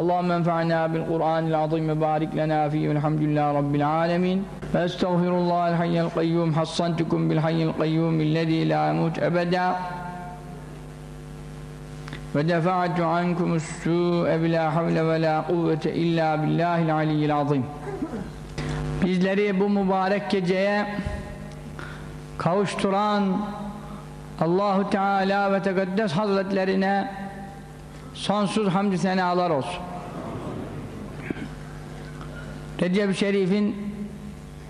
اللهم انفعنا بالقرآن العظيم وبارك لنا فيه والحمد لله رب العالمين فاستغفر الله الحي القيوم حصنتكم بالحي القيوم الذي لا يموت أبدا ودفعت عنكم السوء بلا حول ولا قوة إلا بالله العلي العظيم bizleri bu mübarek geceye kavuşturan Allahu Teala ve Tekaddes Hazretlerine sonsuz hamdü senalar olsun. Recep-i Şerif'in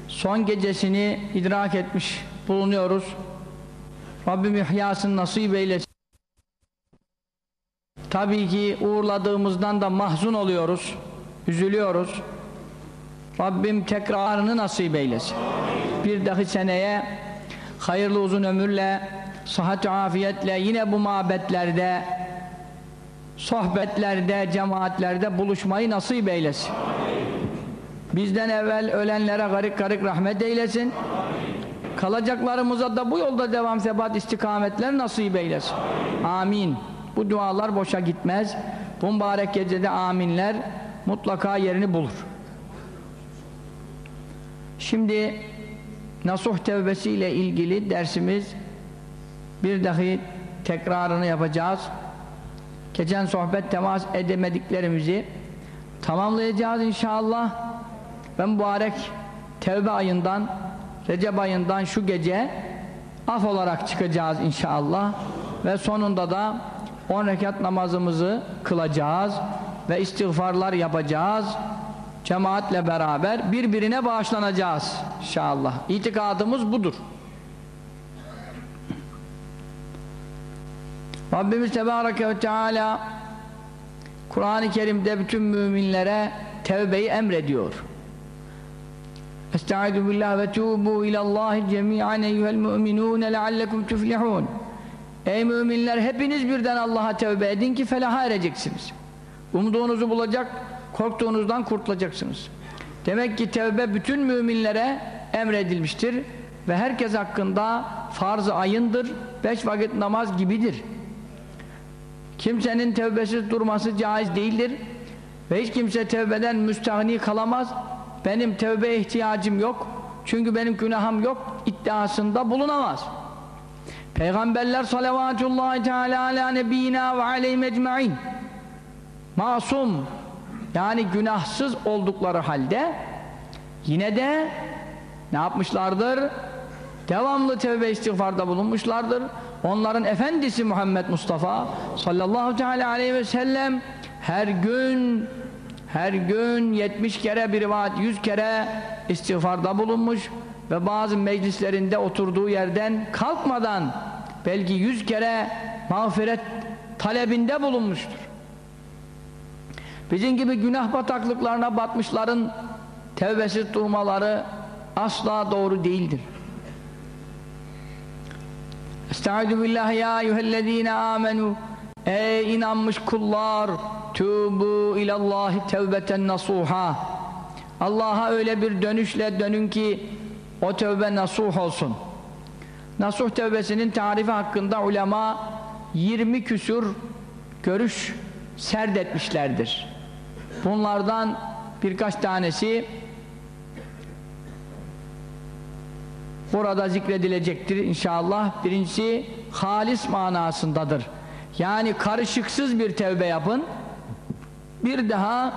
son gecesini idrak etmiş bulunuyoruz. Rabbim ihyasını nasip eylesin. Tabii ki uğurladığımızdan da mahzun oluyoruz, üzülüyoruz. Rabbim tekrarını nasip eylesin. Bir dahi seneye hayırlı uzun ömürle, sıhhat afiyetle yine bu mabetlerde, sohbetlerde, cemaatlerde buluşmayı nasip eylesin. Bizden evvel ölenlere garip garip rahmet eylesin. Kalacaklarımıza da bu yolda devam sebat istikametler nasip eylesin. Amin. Bu dualar boşa gitmez. Bu mübarek gecede aminler mutlaka yerini bulur. Şimdi nasuh tevbesi ile ilgili dersimiz bir dahi tekrarını yapacağız. Geçen sohbet temas edemediklerimizi tamamlayacağız inşallah. Ben mübarek tevbe ayından Recep ayından şu gece af olarak çıkacağız inşallah ve sonunda da 10 rekat namazımızı kılacağız ve istiğfarlar yapacağız cemaatle beraber birbirine bağışlanacağız inşallah. İtikadımız budur. Rabbimiz Tebareke ve Teala Kur'an-ı Kerim'de bütün müminlere tevbeyi emrediyor. Estaizu billah ve tubu ilallahi cemi'an eyyuhel mu'minun leallekum tuflihun. Ey müminler hepiniz birden Allah'a tevbe edin ki felaha ereceksiniz. Umduğunuzu bulacak, korktuğunuzdan kurtulacaksınız. Demek ki tevbe bütün müminlere emredilmiştir ve herkes hakkında farz-ı ayındır, beş vakit namaz gibidir. Kimsenin tevbesiz durması caiz değildir ve hiç kimse tevbeden müstahni kalamaz. Benim tevbe ihtiyacım yok, çünkü benim günahım yok iddiasında bulunamaz. Peygamberler salavatullahi teala ala nebiyyina ve aleyhim ecma'in masum yani günahsız oldukları halde yine de ne yapmışlardır? Devamlı tevbe istiğfarda bulunmuşlardır. Onların efendisi Muhammed Mustafa sallallahu teala aleyhi ve sellem her gün her gün 70 kere bir rivayet 100 kere istiğfarda bulunmuş ve bazı meclislerinde oturduğu yerden kalkmadan belki 100 kere mağfiret talebinde bulunmuştur. Bizim gibi günah bataklıklarına batmışların tevbesiz durmaları asla doğru değildir. Estaizu billah ya eyyühellezine amenu Ey inanmış kullar Tubu ilallahi tevbeten nasuha Allah'a öyle bir dönüşle dönün ki o tövbe nasuh olsun. Nasuh tövbesinin tarifi hakkında ulema 20 küsur görüş serdetmişlerdir. Bunlardan birkaç tanesi burada zikredilecektir inşallah. Birincisi halis manasındadır. Yani karışıksız bir tevbe yapın. Bir daha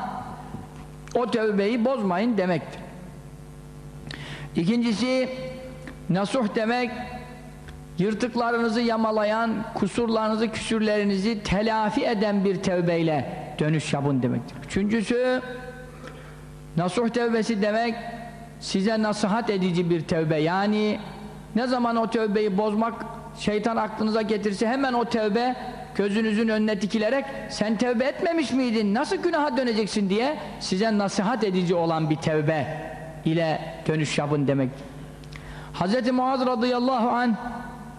o tevbeyi bozmayın demektir. İkincisi nasuh demek yırtıklarınızı yamalayan, kusurlarınızı, küsürlerinizi telafi eden bir tevbeyle dönüş yapın demektir. Üçüncüsü nasuh tevbesi demek size nasihat edici bir tevbe. Yani ne zaman o tevbeyi bozmak şeytan aklınıza getirse hemen o tevbe gözünüzün önüne dikilerek sen tevbe etmemiş miydin? Nasıl günaha döneceksin diye size nasihat edici olan bir tevbe ile dönüş yapın demek. Hz. Muaz radıyallahu anh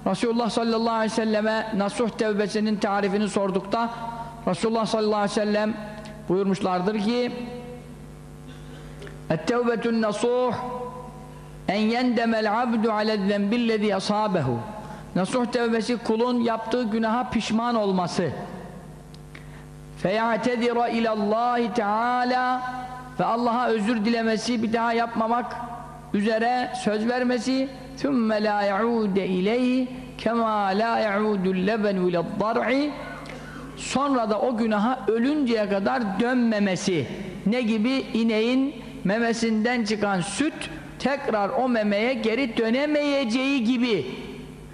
Resulullah sallallahu aleyhi ve selleme nasuh tevbesinin tarifini sordukta Resulullah sallallahu aleyhi ve sellem buyurmuşlardır ki Ettevbetun nasuh en yendemel abdu alezzen billezi asabehu Nasuh tevbesi kulun yaptığı günaha pişman olması. Feyatedira ilallahi teala ve Allah'a özür dilemesi, bir daha yapmamak üzere söz vermesi. Thumma la yaude ileyhi kema la yaudul lebenu iladdar'i Sonra da o günaha ölünceye kadar dönmemesi. Ne gibi ineğin memesinden çıkan süt tekrar o memeye geri dönemeyeceği gibi.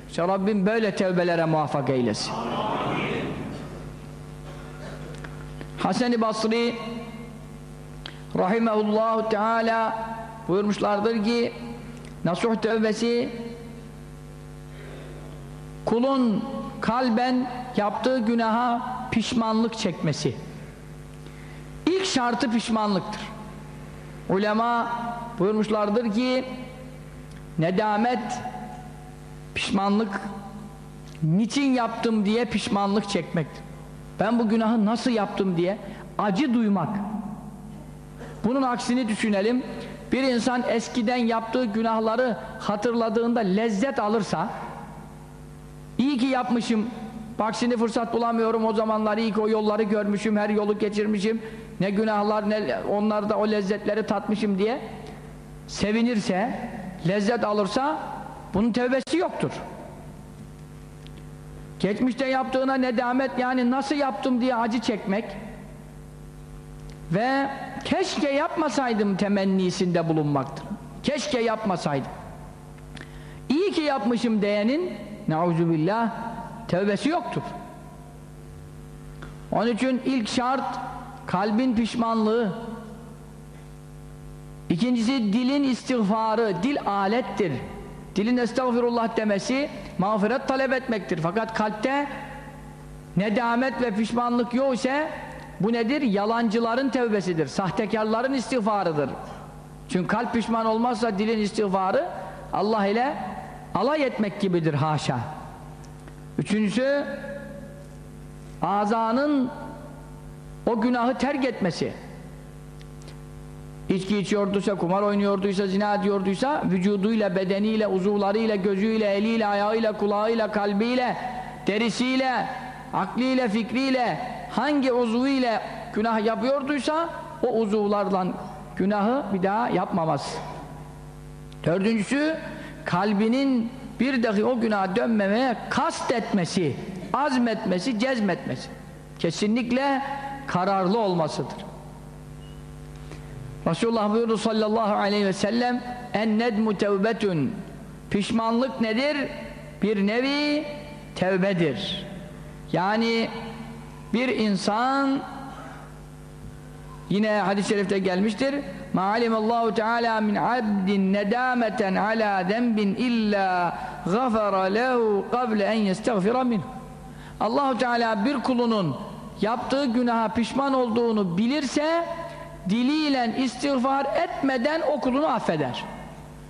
İşte Rabbim böyle tevbelere muvaffak eylesin. Hasan-ı Basri rahimehullahu teala buyurmuşlardır ki nasuh tevbesi kulun kalben yaptığı günaha pişmanlık çekmesi. İlk şartı pişmanlıktır ulema buyurmuşlardır ki nedamet pişmanlık niçin yaptım diye pişmanlık çekmektir. Ben bu günahı nasıl yaptım diye acı duymak. Bunun aksini düşünelim. Bir insan eskiden yaptığı günahları hatırladığında lezzet alırsa iyi ki yapmışım bak şimdi fırsat bulamıyorum o zamanlar iyi ki o yolları görmüşüm her yolu geçirmişim ne günahlar ne onlarda o lezzetleri tatmışım diye sevinirse lezzet alırsa bunun tevbesi yoktur geçmişte yaptığına nedamet yani nasıl yaptım diye acı çekmek ve keşke yapmasaydım temennisinde bulunmaktır. Keşke yapmasaydım. İyi ki yapmışım diyenin neuzubillah tevbesi yoktur. Onun için ilk şart kalbin pişmanlığı. İkincisi dilin istiğfarı. Dil alettir. Dilin estağfirullah demesi mağfiret talep etmektir. Fakat kalpte nedamet ve pişmanlık yok ise bu nedir? Yalancıların tevbesidir. Sahtekarların istiğfarıdır. Çünkü kalp pişman olmazsa dilin istiğfarı Allah ile alay etmek gibidir haşa. Üçüncüsü azanın o günahı terk etmesi. İçki içiyorduysa, kumar oynuyorduysa, zina ediyorduysa vücuduyla, bedeniyle, uzuvlarıyla, gözüyle, eliyle, ayağıyla, kulağıyla, kalbiyle, derisiyle, akliyle, fikriyle hangi uzuvuyla günah yapıyorduysa o uzuvlarla günahı bir daha yapmamaz. Dördüncüsü kalbinin bir dahi o günaha dönmemeye kast etmesi, azmetmesi, cezmetmesi. Kesinlikle kararlı olmasıdır. Resulullah buyurdu sallallahu aleyhi ve sellem en nedmu tevbetun pişmanlık nedir? Bir nevi tevbedir. Yani bir insan yine hadis-i şerifte gelmiştir ma'alimallahu teala min abdin nedameten ala zenbin illa gafara lehu kable en yestagfira min Allahu Teala bir kulunun yaptığı günaha pişman olduğunu bilirse diliyle istiğfar etmeden o affeder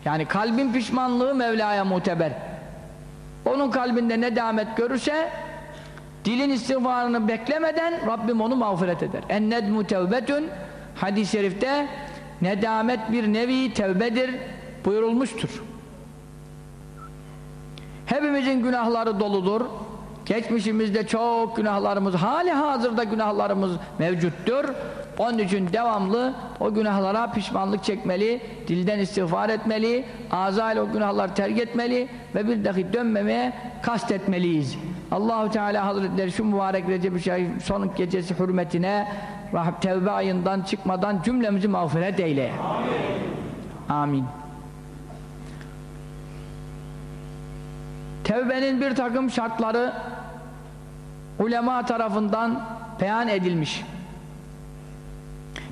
yani kalbin pişmanlığı Mevla'ya muteber onun kalbinde nedamet görürse dilin istiğfarını beklemeden Rabbim onu mağfiret eder. En nedmu tevbetün hadis-i şerifte nedamet bir nevi tevbedir buyurulmuştur. Hepimizin günahları doludur. Geçmişimizde çok günahlarımız, hali hazırda günahlarımız mevcuttur. Onun için devamlı o günahlara pişmanlık çekmeli, dilden istiğfar etmeli, ağzıyla o günahları terk etmeli ve bir dahi dönmemeye kastetmeliyiz. Allahu Teala Hazretleri şu mübarek Recep-i Şerif son gecesi hürmetine tevbe ayından çıkmadan cümlemizi mağfiret eyle. Amin. Amin. Tevbenin bir takım şartları ulema tarafından beyan edilmiş.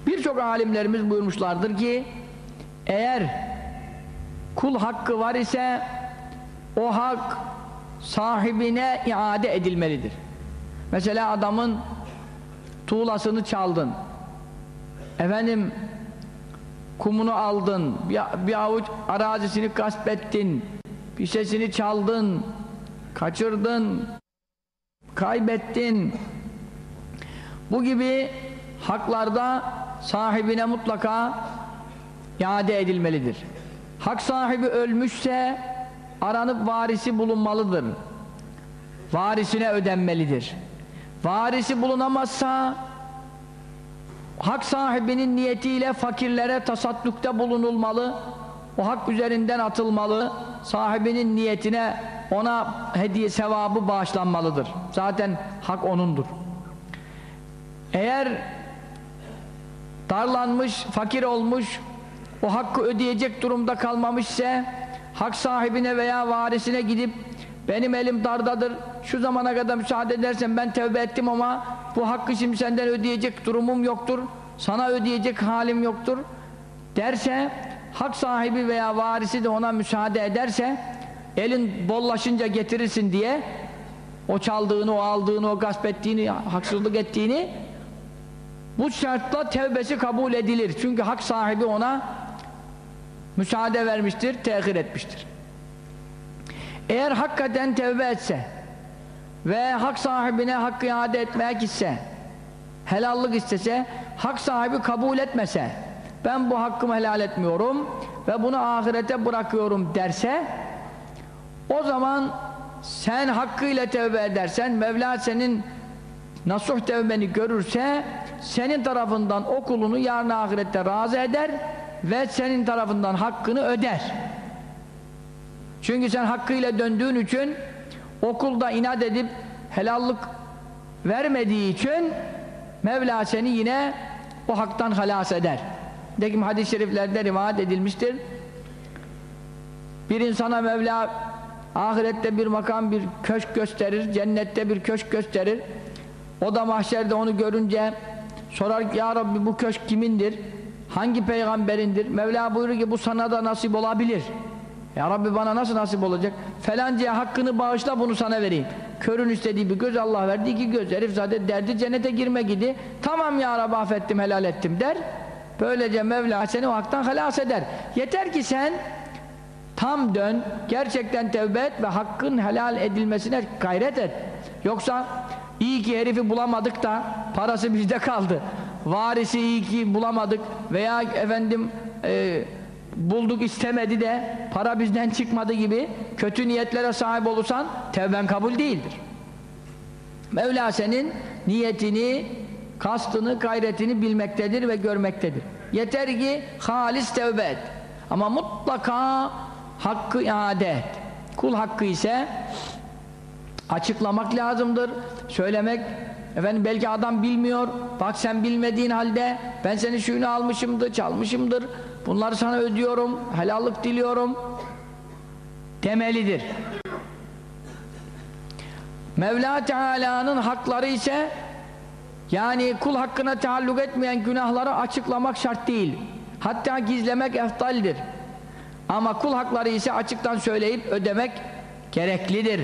Birçok alimlerimiz buyurmuşlardır ki eğer kul hakkı var ise o hak sahibine iade edilmelidir. Mesela adamın tuğlasını çaldın. Efendim kumunu aldın, bir, bir avuç arazisini gasp ettin, bir sesini çaldın, kaçırdın, kaybettin. Bu gibi haklarda sahibine mutlaka iade edilmelidir. Hak sahibi ölmüşse aranıp varisi bulunmalıdır. Varisine ödenmelidir. Varisi bulunamazsa hak sahibinin niyetiyle fakirlere tasaddukta bulunulmalı. O hak üzerinden atılmalı. Sahibinin niyetine ona hediye sevabı bağışlanmalıdır. Zaten hak onundur. Eğer darlanmış, fakir olmuş, o hakkı ödeyecek durumda kalmamış ise hak sahibine veya varisine gidip benim elim dardadır, şu zamana kadar müsaade edersen ben tevbe ettim ama bu hakkı şimdi senden ödeyecek durumum yoktur, sana ödeyecek halim yoktur derse, hak sahibi veya varisi de ona müsaade ederse elin bollaşınca getirirsin diye o çaldığını, o aldığını, o gasp ettiğini, haksızlık ettiğini bu şartla tevbesi kabul edilir. Çünkü hak sahibi ona müsaade vermiştir, tehir etmiştir. Eğer hakikaten tevbe etse ve hak sahibine hakkı iade etmeye gitse, helallık istese, hak sahibi kabul etmese, ben bu hakkımı helal etmiyorum ve bunu ahirete bırakıyorum derse, o zaman sen hakkıyla tevbe edersen, Mevla senin nasuh tevbeni görürse, senin tarafından o kulunu yarın ahirette razı eder ve senin tarafından hakkını öder. Çünkü sen hakkıyla döndüğün için okulda inat edip helallık vermediği için Mevla seni yine o haktan halas eder. Dekim hadis-i şeriflerde rivayet edilmiştir. Bir insana Mevla ahirette bir makam, bir köşk gösterir, cennette bir köşk gösterir. O da mahşerde onu görünce sorar ki ya Rabbi bu köşk kimindir? Hangi peygamberindir? Mevla buyurur ki bu sana da nasip olabilir. Ya Rabbi bana nasıl nasip olacak? Felancaya hakkını bağışla bunu sana vereyim. Körün istediği bir göz Allah verdi iki göz. Herif zaten derdi cennete girme gidi. Tamam ya Rabbi affettim helal ettim der. Böylece Mevla seni o haktan halas eder. Yeter ki sen tam dön, gerçekten tevbe et ve hakkın helal edilmesine gayret et. Yoksa iyi ki herifi bulamadık da parası bizde kaldı. Varisi iyi ki bulamadık veya efendim e, bulduk istemedi de para bizden çıkmadı gibi kötü niyetlere sahip olursan tevben kabul değildir. Mevla senin niyetini, kastını, gayretini bilmektedir ve görmektedir. Yeter ki halis tevbe et. Ama mutlaka hakkı iade et. Kul hakkı ise açıklamak lazımdır. Söylemek efendim belki adam bilmiyor. Bak sen bilmediğin halde ben seni şuyunu almışımdır, çalmışımdır. Bunları sana ödüyorum, helallık diliyorum demelidir. Mevla Teala'nın hakları ise yani kul hakkına taalluk etmeyen günahları açıklamak şart değil. Hatta gizlemek eftaldir. Ama kul hakları ise açıktan söyleyip ödemek gereklidir.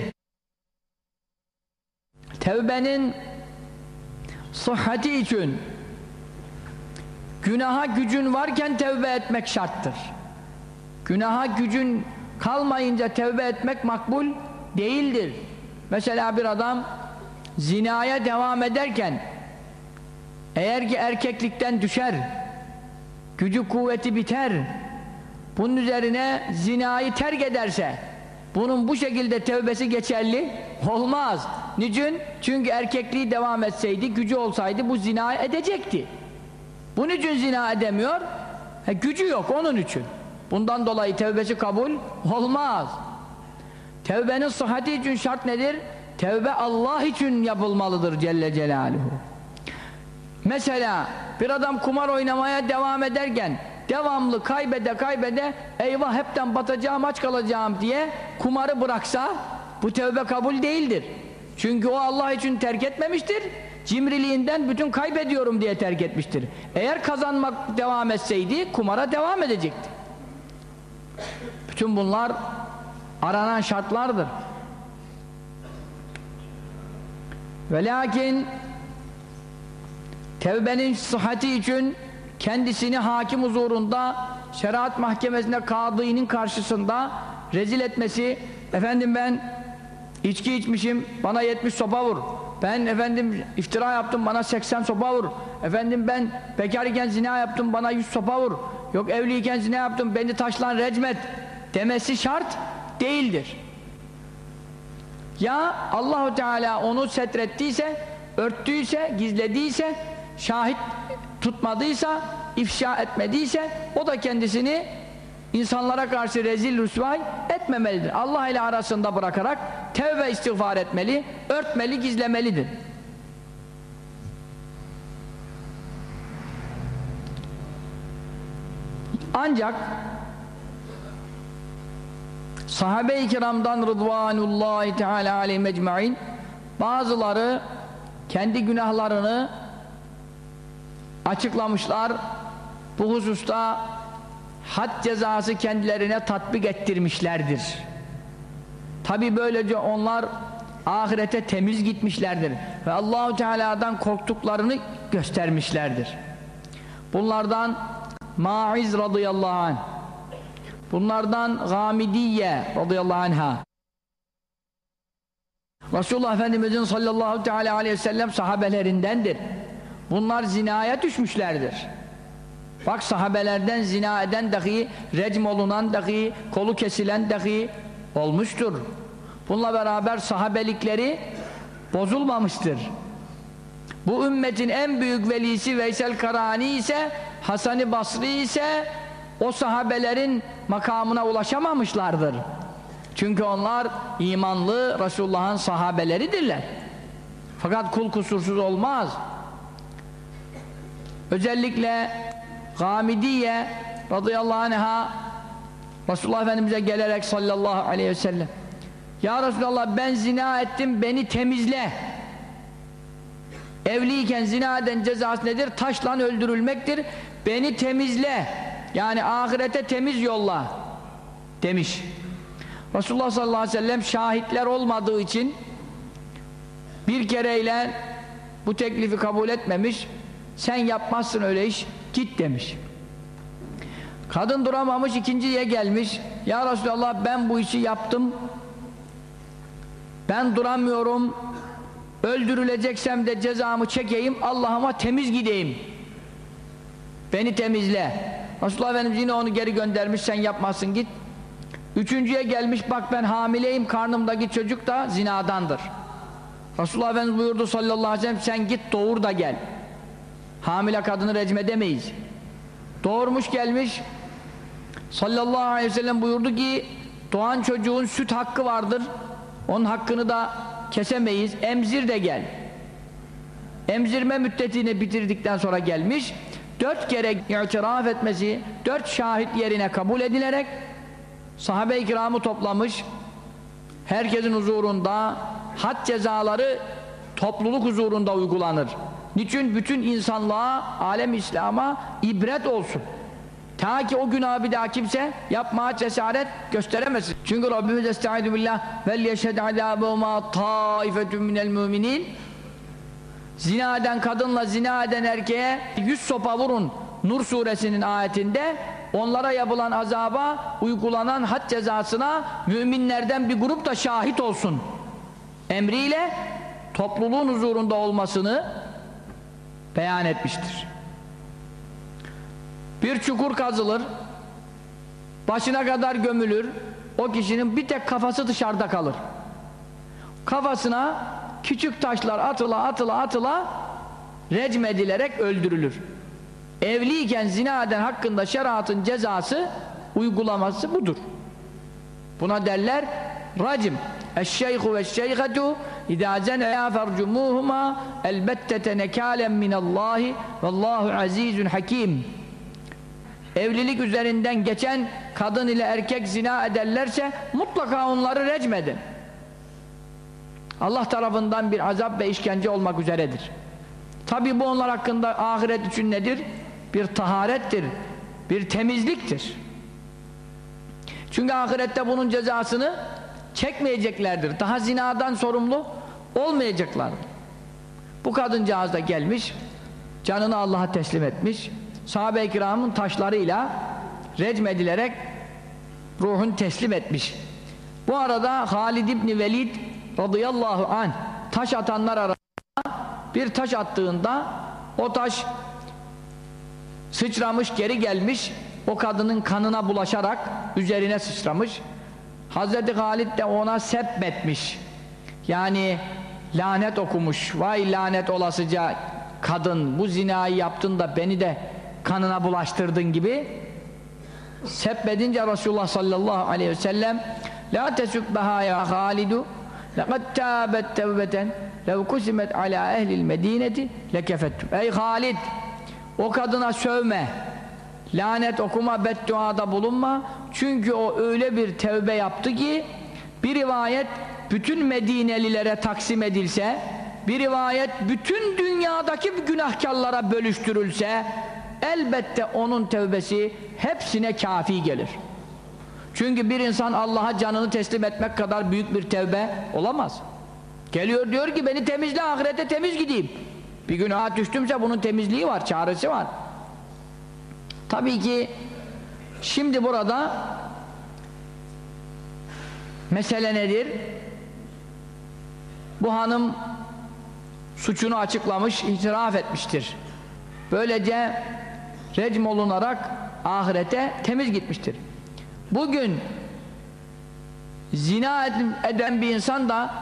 Tevbenin sıhhati için günaha gücün varken tevbe etmek şarttır. Günaha gücün kalmayınca tevbe etmek makbul değildir. Mesela bir adam zinaya devam ederken eğer ki erkeklikten düşer gücü kuvveti biter bunun üzerine zinayı terk ederse bunun bu şekilde tevbesi geçerli olmaz. Niçin? Çünkü erkekliği devam etseydi, gücü olsaydı bu zina edecekti. Bunun için zina edemiyor? He, gücü yok onun için. Bundan dolayı tevbesi kabul olmaz. Tevbenin sıhhati için şart nedir? Tevbe Allah için yapılmalıdır Celle Celaluhu. Mesela bir adam kumar oynamaya devam ederken devamlı kaybede kaybede eyvah hepten batacağım aç kalacağım diye kumarı bıraksa bu tevbe kabul değildir. Çünkü o Allah için terk etmemiştir. Cimriliğinden bütün kaybediyorum diye terk etmiştir. Eğer kazanmak devam etseydi kumara devam edecekti. Bütün bunlar aranan şartlardır. Ve lakin tevbenin sıhhati için kendisini hakim huzurunda şeriat mahkemesinde kadının karşısında rezil etmesi efendim ben İçki içmişim bana 70 sopa vur. Ben efendim iftira yaptım bana 80 sopa vur. Efendim ben bekar iken zina yaptım bana 100 sopa vur. Yok evliyken zina yaptım beni taşlan recmet demesi şart değildir. Ya Allahu Teala onu setrettiyse, örttüyse, gizlediyse, şahit tutmadıysa, ifşa etmediyse o da kendisini insanlara karşı rezil rüsvay etmemelidir. Allah ile arasında bırakarak tevbe istiğfar etmeli, örtmeli, gizlemelidir. Ancak sahabe-i kiramdan rıdvanullahi teala aleyhi mecmain bazıları kendi günahlarını açıklamışlar. Bu hususta had cezası kendilerine tatbik ettirmişlerdir. Tabi böylece onlar ahirete temiz gitmişlerdir ve Allahu Teala'dan korktuklarını göstermişlerdir. Bunlardan Maiz radıyallahu anh bunlardan Gamidiye radıyallahu anha Resulullah Efendimizin sallallahu teala aleyhi ve sellem sahabelerindendir bunlar zinaya düşmüşlerdir bak sahabelerden zina eden dahi recm olunan dahi kolu kesilen dahi olmuştur bununla beraber sahabelikleri bozulmamıştır bu ümmetin en büyük velisi Veysel Karani ise Hasan-ı Basri ise o sahabelerin makamına ulaşamamışlardır. Çünkü onlar imanlı Resulullah'ın sahabeleridirler. Fakat kul kusursuz olmaz. Özellikle Gamidiye radıyallahu anh'a Resulullah Efendimiz'e gelerek sallallahu aleyhi ve sellem Ya Resulallah ben zina ettim beni temizle Evliyken zina eden cezası nedir? Taşla öldürülmektir. Beni temizle. Yani ahirete temiz yolla. Demiş. Resulullah sallallahu aleyhi ve sellem şahitler olmadığı için bir kereyle bu teklifi kabul etmemiş. Sen yapmazsın öyle iş. Git demiş. Kadın duramamış ikinciye gelmiş. Ya Resulallah ben bu işi yaptım. Ben duramıyorum öldürüleceksem de cezamı çekeyim Allah'ıma temiz gideyim beni temizle Resulullah Efendimiz yine onu geri göndermiş sen yapmasın git üçüncüye gelmiş bak ben hamileyim karnımdaki çocuk da zinadandır Resulullah Efendimiz buyurdu sallallahu aleyhi ve sellem sen git doğur da gel hamile kadını recm edemeyiz. Doğurmuş gelmiş sallallahu aleyhi ve sellem buyurdu ki doğan çocuğun süt hakkı vardır. Onun hakkını da kesemeyiz. Emzir de gel. Emzirme müddetini bitirdikten sonra gelmiş dört kere itiraf etmesi dört şahit yerine kabul edilerek sahabe-i kiramı toplamış. Herkesin huzurunda had cezaları topluluk huzurunda uygulanır niçin? Bütün insanlığa alem İslam'a ibret olsun. Ta ki o günahı bir daha kimse yapmaya cesaret gösteremesin. Çünkü Rabbimiz estaizu billah vel yeşhed azâbûmâ taifetun minel müminin Zina eden kadınla zina eden erkeğe yüz sopa vurun. Nur suresinin ayetinde onlara yapılan azaba uygulanan had cezasına müminlerden bir grup da şahit olsun. Emriyle topluluğun huzurunda olmasını beyan etmiştir. Bir çukur kazılır, başına kadar gömülür, o kişinin bir tek kafası dışarıda kalır. Kafasına küçük taşlar atıla atıla atıla recm edilerek öldürülür. Evliyken zina eden hakkında şeriatın cezası uygulaması budur. Buna derler racim. Eşşeyhu ve şeyhetu İzâ zeneya fercumuhuma elbettete nekâlen minallâhi vallahu azîzun hakim evlilik üzerinden geçen kadın ile erkek zina ederlerse mutlaka onları recmedin. Allah tarafından bir azap ve işkence olmak üzeredir. Tabi bu onlar hakkında ahiret için nedir? Bir taharettir, bir temizliktir. Çünkü ahirette bunun cezasını çekmeyeceklerdir. Daha zinadan sorumlu olmayacaklar. Bu kadıncağız da gelmiş, canını Allah'a teslim etmiş, sahabe-i kiramın taşlarıyla recmedilerek ruhun teslim etmiş. Bu arada Halid İbni Velid radıyallahu anh taş atanlar arasında bir taş attığında o taş sıçramış geri gelmiş o kadının kanına bulaşarak üzerine sıçramış Hazreti Halid de ona sebbetmiş yani lanet okumuş. Vay lanet olasıca kadın bu zinayı yaptın da beni de kanına bulaştırdın gibi sebbedince Resulullah sallallahu aleyhi ve sellem la tesubbaha ya Halidu lekad tâbet tevbeten lev kusimet ala ehlil medineti lekefettum. Ey Halid o kadına sövme lanet okuma bedduada bulunma. Çünkü o öyle bir tevbe yaptı ki bir rivayet bütün Medinelilere taksim edilse bir rivayet bütün dünyadaki günahkarlara bölüştürülse elbette onun tevbesi hepsine kafi gelir. Çünkü bir insan Allah'a canını teslim etmek kadar büyük bir tevbe olamaz. Geliyor diyor ki beni temizle ahirete temiz gideyim. Bir günaha düştümse bunun temizliği var çaresi var tabii ki şimdi burada mesele nedir? Bu hanım suçunu açıklamış itiraf etmiştir. Böylece recm olunarak ahirete temiz gitmiştir. Bugün zina eden bir insan da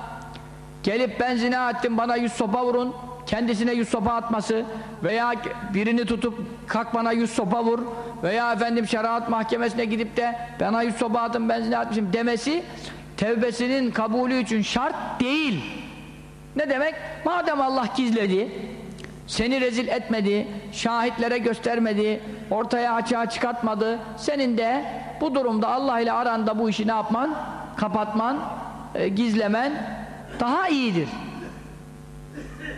gelip ben zina ettim bana yüz sopa vurun kendisine yüz sopa atması veya birini tutup kalk bana yüz sopa vur veya efendim şeriat mahkemesine gidip de bana yüz sopa atın ben zina etmişim demesi tevbesinin kabulü için şart değil ne demek? madem Allah gizledi seni rezil etmedi şahitlere göstermedi ortaya açığa çıkartmadı senin de bu durumda Allah ile aranda bu işi ne yapman? kapatman, e, gizlemen daha iyidir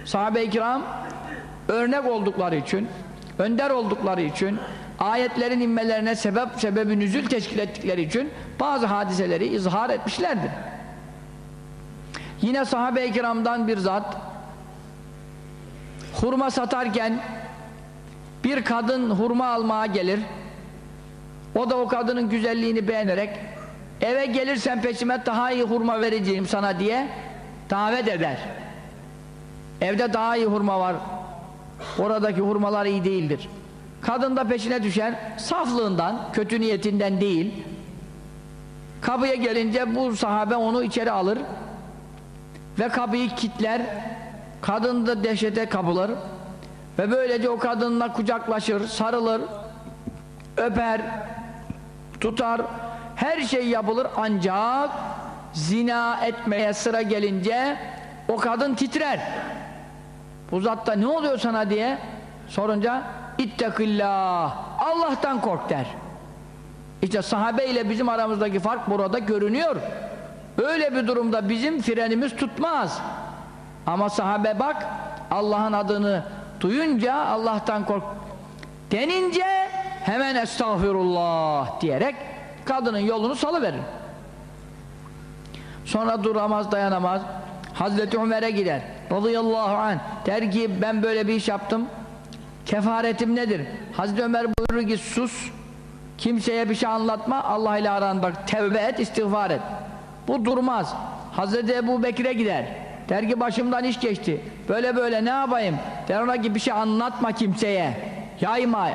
sahabe-i kiram örnek oldukları için önder oldukları için ayetlerin inmelerine sebep sebebi nüzül teşkil ettikleri için bazı hadiseleri izhar etmişlerdir. Yine sahabe-i kiramdan bir zat hurma satarken bir kadın hurma almaya gelir. O da o kadının güzelliğini beğenerek eve gelirsen peşime daha iyi hurma vereceğim sana diye davet eder evde daha iyi hurma var. Oradaki hurmalar iyi değildir. Kadın da peşine düşer saflığından, kötü niyetinden değil. Kapıya gelince bu sahabe onu içeri alır ve kapıyı kitler kadın da dehşete kapılır ve böylece o kadınla kucaklaşır, sarılır öper tutar. Her şey yapılır ancak zina etmeye sıra gelince o kadın titrer bu zatta ne oluyor sana diye sorunca ittekillah Allah'tan kork der. İşte sahabe ile bizim aramızdaki fark burada görünüyor. Öyle bir durumda bizim frenimiz tutmaz. Ama sahabe bak Allah'ın adını duyunca Allah'tan kork denince hemen estağfirullah diyerek kadının yolunu salıverir. Sonra duramaz dayanamaz. Hazreti Ömer'e gider radıyallahu anh. Der ki ben böyle bir iş yaptım. Kefaretim nedir? Hazreti Ömer buyurur ki sus. Kimseye bir şey anlatma. Allah ile aran bak tevbe et istiğfar et. Bu durmaz. Hazreti Ebu Bekir'e gider. Der ki başımdan iş geçti. Böyle böyle ne yapayım? Der ona ki bir şey anlatma kimseye. Yayma.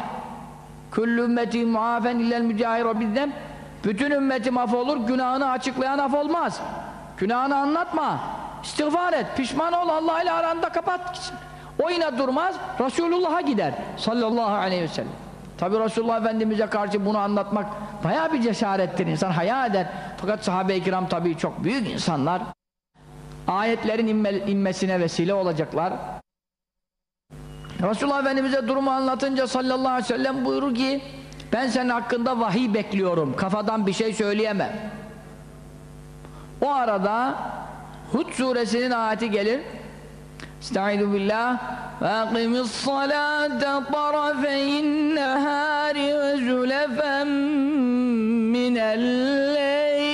Küllü ümmeti muafen illel mücahir bizden. Bütün ümmetim af günahını açıklayan af olmaz. Günahını anlatma istiğfar et pişman ol Allah ile aranda kapat. O yine durmaz Resulullah'a gider. Sallallahu aleyhi ve sellem. Tabi Resulullah Efendimiz'e karşı bunu anlatmak baya bir cesarettir. İnsan haya eder. Fakat sahabe-i kiram tabi çok büyük insanlar. Ayetlerin inme, inmesine vesile olacaklar. Resulullah Efendimiz'e durumu anlatınca sallallahu aleyhi ve sellem buyurur ki ben senin hakkında vahiy bekliyorum. Kafadan bir şey söyleyemem. O arada Hud suresinin ayeti gelir. Estaizu billah. وَاقِمِ الصَّلَاةَ طَرَفَيِ النَّهَارِ وَزُلَفًا مِنَ اللَّيْلِ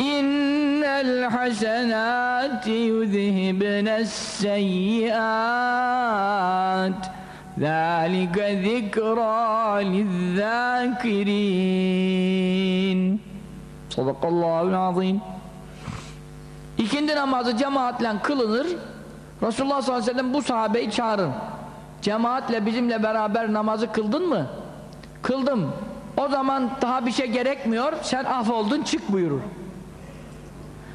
إِنَّ الْحَسَنَاتِ يُذْهِبْنَ السَّيِّئَاتِ ذَلِكَ ذِكْرَى لِلذَّاكِرِينَ صدق الله العظيم İkindi namazı cemaatle kılınır. Resulullah sallallahu aleyhi ve sellem bu sahabeyi çağırır. Cemaatle bizimle beraber namazı kıldın mı? Kıldım. O zaman daha bir şey gerekmiyor. Sen af oldun çık buyurur.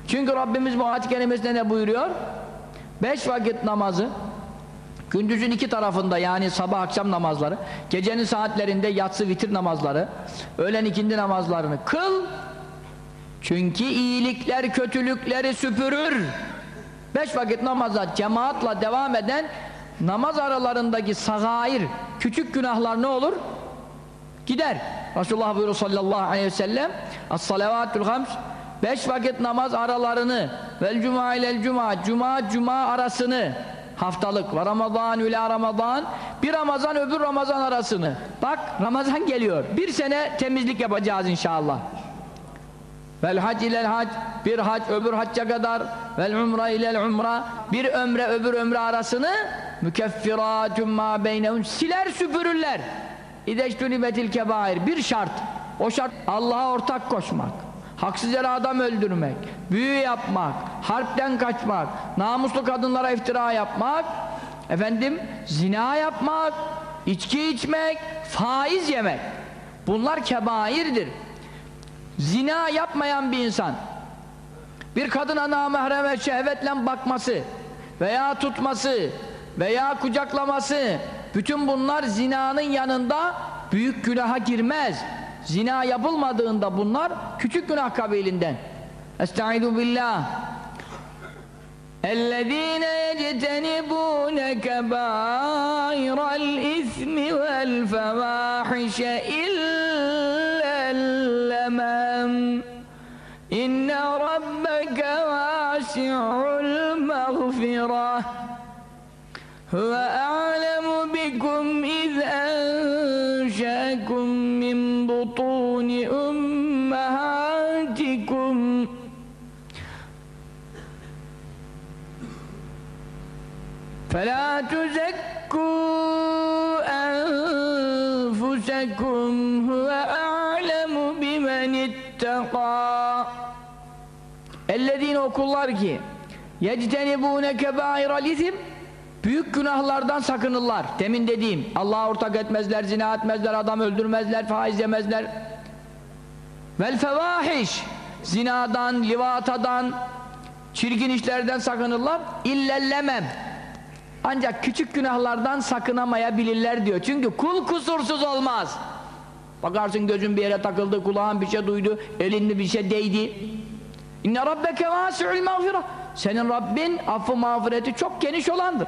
Çünkü Rabbimiz bu ayet kelimesinde ne buyuruyor? Beş vakit namazı gündüzün iki tarafında yani sabah akşam namazları gecenin saatlerinde yatsı vitir namazları öğlen ikindi namazlarını kıl çünkü iyilikler kötülükleri süpürür. Beş vakit namaza cemaatla devam eden namaz aralarındaki sagair küçük günahlar ne olur? gider. Resulullah buyuruyor sallallahu aleyhi ve sellem as-salavatul hams beş vakit namaz aralarını vel cuma ile cuma cuma cuma arasını haftalık ve ramazan üle ramazan bir ramazan öbür ramazan arasını. Bak ramazan geliyor. Bir sene temizlik yapacağız inşallah vel hac ilel hac bir hac öbür hacca kadar. Vel umra ilel umra bir ömre öbür ömre arasını mükeffiratun ma beynehum siler süpürürler. İdeştünibetil kebair bir şart. O şart Allah'a ortak koşmak haksız yere adam öldürmek büyü yapmak harpten kaçmak namuslu kadınlara iftira yapmak efendim zina yapmak içki içmek faiz yemek. Bunlar kebairdir zina yapmayan bir insan bir kadına namahreme şehvetle bakması veya tutması veya kucaklaması bütün bunlar zinanın yanında büyük günaha girmez zina yapılmadığında bunlar küçük günah kabilinden estaizu billah الذين يجتنبون كبائر الإثم والفواحش إلا اللمم إن ربك واسع المغفرة. هو أعلم بكم إذ أنشأكم من بطون أمهاتكم. فلا تزكوا أنفسكم هو أعلم men ittaka okullar ki yectenibune kebairal izim büyük günahlardan sakınırlar. Demin dediğim Allah'a ortak etmezler zina etmezler adam öldürmezler faiz yemezler. Vel fevahiş zinadan livatadan çirkin işlerden sakınırlar. İllemem ancak küçük günahlardan sakınamayabilirler diyor. Çünkü kul kusursuz olmaz. Bakarsın gözün bir yere takıldı, kulağın bir şey duydu, elin bir şey değdi. İnne rabbeke vâsi'ül mağfirah. Senin Rabbin affı mağfireti çok geniş olandır.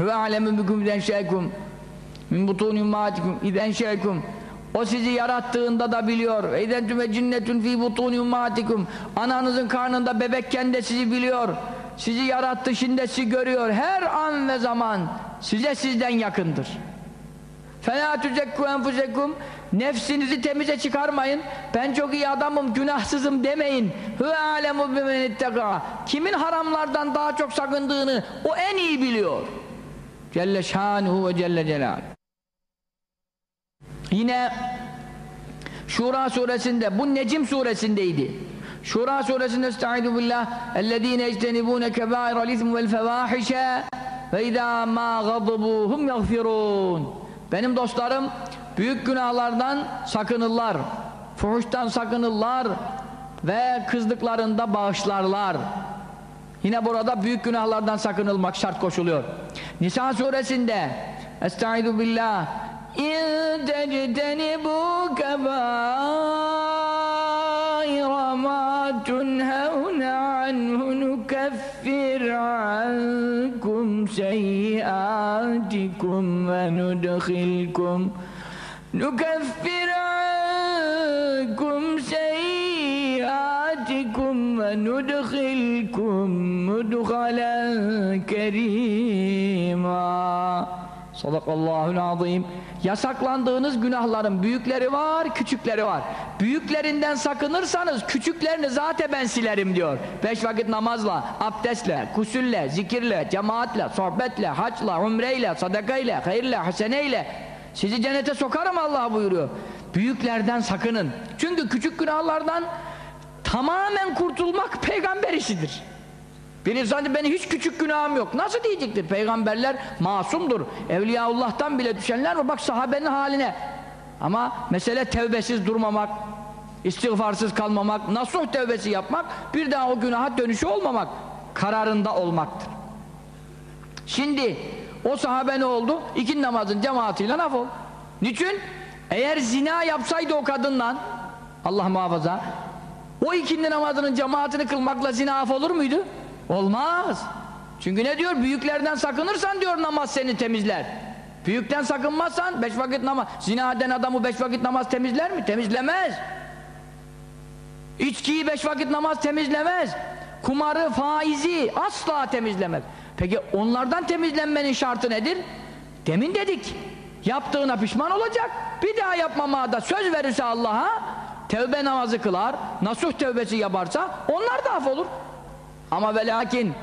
Ve alemu bikum iden şeykum min butuni ummatikum iden şeykum o sizi yarattığında da biliyor. Eden tüme cinnetun fi butuni ummatikum ananızın karnında bebekken de sizi biliyor. Sizi yarattı şimdi sizi görüyor. Her an ve zaman size sizden yakındır. Fena tüzekku enfusekum Nefsinizi temize çıkarmayın. Ben çok iyi adamım, günahsızım demeyin. Hu alemu bimen itteka. Kimin haramlardan daha çok sakındığını o en iyi biliyor. Celle şanuhu ve celle celal. Yine Şura suresinde, bu Necim suresindeydi. Şura suresinde estaizu billah اَلَّذ۪ينَ اجْتَنِبُونَ كَبَائِرَ الْاِثْمُ وَالْفَوَاحِشَ وَاِذَا مَا غَضَبُوا هُمْ يَغْفِرُونَ benim dostlarım büyük günahlardan sakınırlar fuhuştan sakınırlar ve kızdıklarında bağışlarlar. Yine burada büyük günahlardan sakınılmak şart koşuluyor. Nisa suresinde Estaizu billah İn tectenibu kebaira خير ما تنهون عنه نكفر عنكم سيئاتكم وندخلكم نكفر عنكم سيئاتكم وندخلكم مدخلا كريما. Sadakallahul azim. Yasaklandığınız günahların büyükleri var, küçükleri var. Büyüklerinden sakınırsanız küçüklerini zaten ben silerim diyor. Beş vakit namazla, abdestle, kusülle, zikirle, cemaatle, sohbetle, haçla, umreyle, sadakayla, hayırle, haseneyle sizi cennete sokarım Allah buyuruyor. Büyüklerden sakının. Çünkü küçük günahlardan tamamen kurtulmak peygamber işidir. Bir insan benim hiç küçük günahım yok. Nasıl diyecektir? Peygamberler masumdur. Evliyaullah'tan bile düşenler var. Bak sahabenin haline. Ama mesele tevbesiz durmamak, istiğfarsız kalmamak, nasuh tevbesi yapmak, bir daha o günaha dönüşü olmamak kararında olmaktır. Şimdi o sahabe ne oldu? İkin namazın cemaatiyle nafol. Niçin? Eğer zina yapsaydı o kadınla Allah muhafaza o ikindi namazının cemaatini kılmakla zina af olur muydu? Olmaz. Çünkü ne diyor? Büyüklerden sakınırsan diyor namaz seni temizler. Büyükten sakınmazsan beş vakit namaz. Zina eden adamı beş vakit namaz temizler mi? Temizlemez. İçkiyi beş vakit namaz temizlemez. Kumarı, faizi asla temizlemez. Peki onlardan temizlenmenin şartı nedir? Demin dedik. Yaptığına pişman olacak. Bir daha yapmamaya da söz verirse Allah'a tevbe namazı kılar, nasuh tevbesi yaparsa onlar da af olur. Ama ve lakin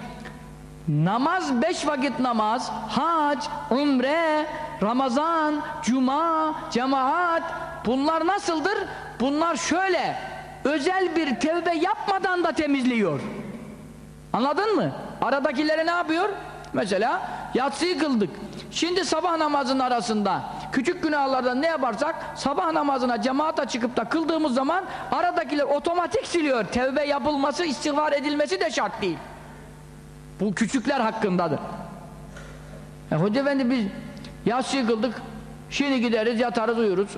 namaz beş vakit namaz, hac, umre, ramazan, cuma, cemaat bunlar nasıldır? Bunlar şöyle özel bir tevbe yapmadan da temizliyor. Anladın mı? Aradakileri ne yapıyor? Mesela yatsıyı kıldık. Şimdi sabah namazının arasında küçük günahlardan ne yaparsak sabah namazına cemaata çıkıp da kıldığımız zaman aradakiler otomatik siliyor. Tevbe yapılması, istiğfar edilmesi de şart değil. Bu küçükler hakkındadır. E, Hoca efendi biz yatsıyı kıldık. Şimdi gideriz yatarız uyuruz.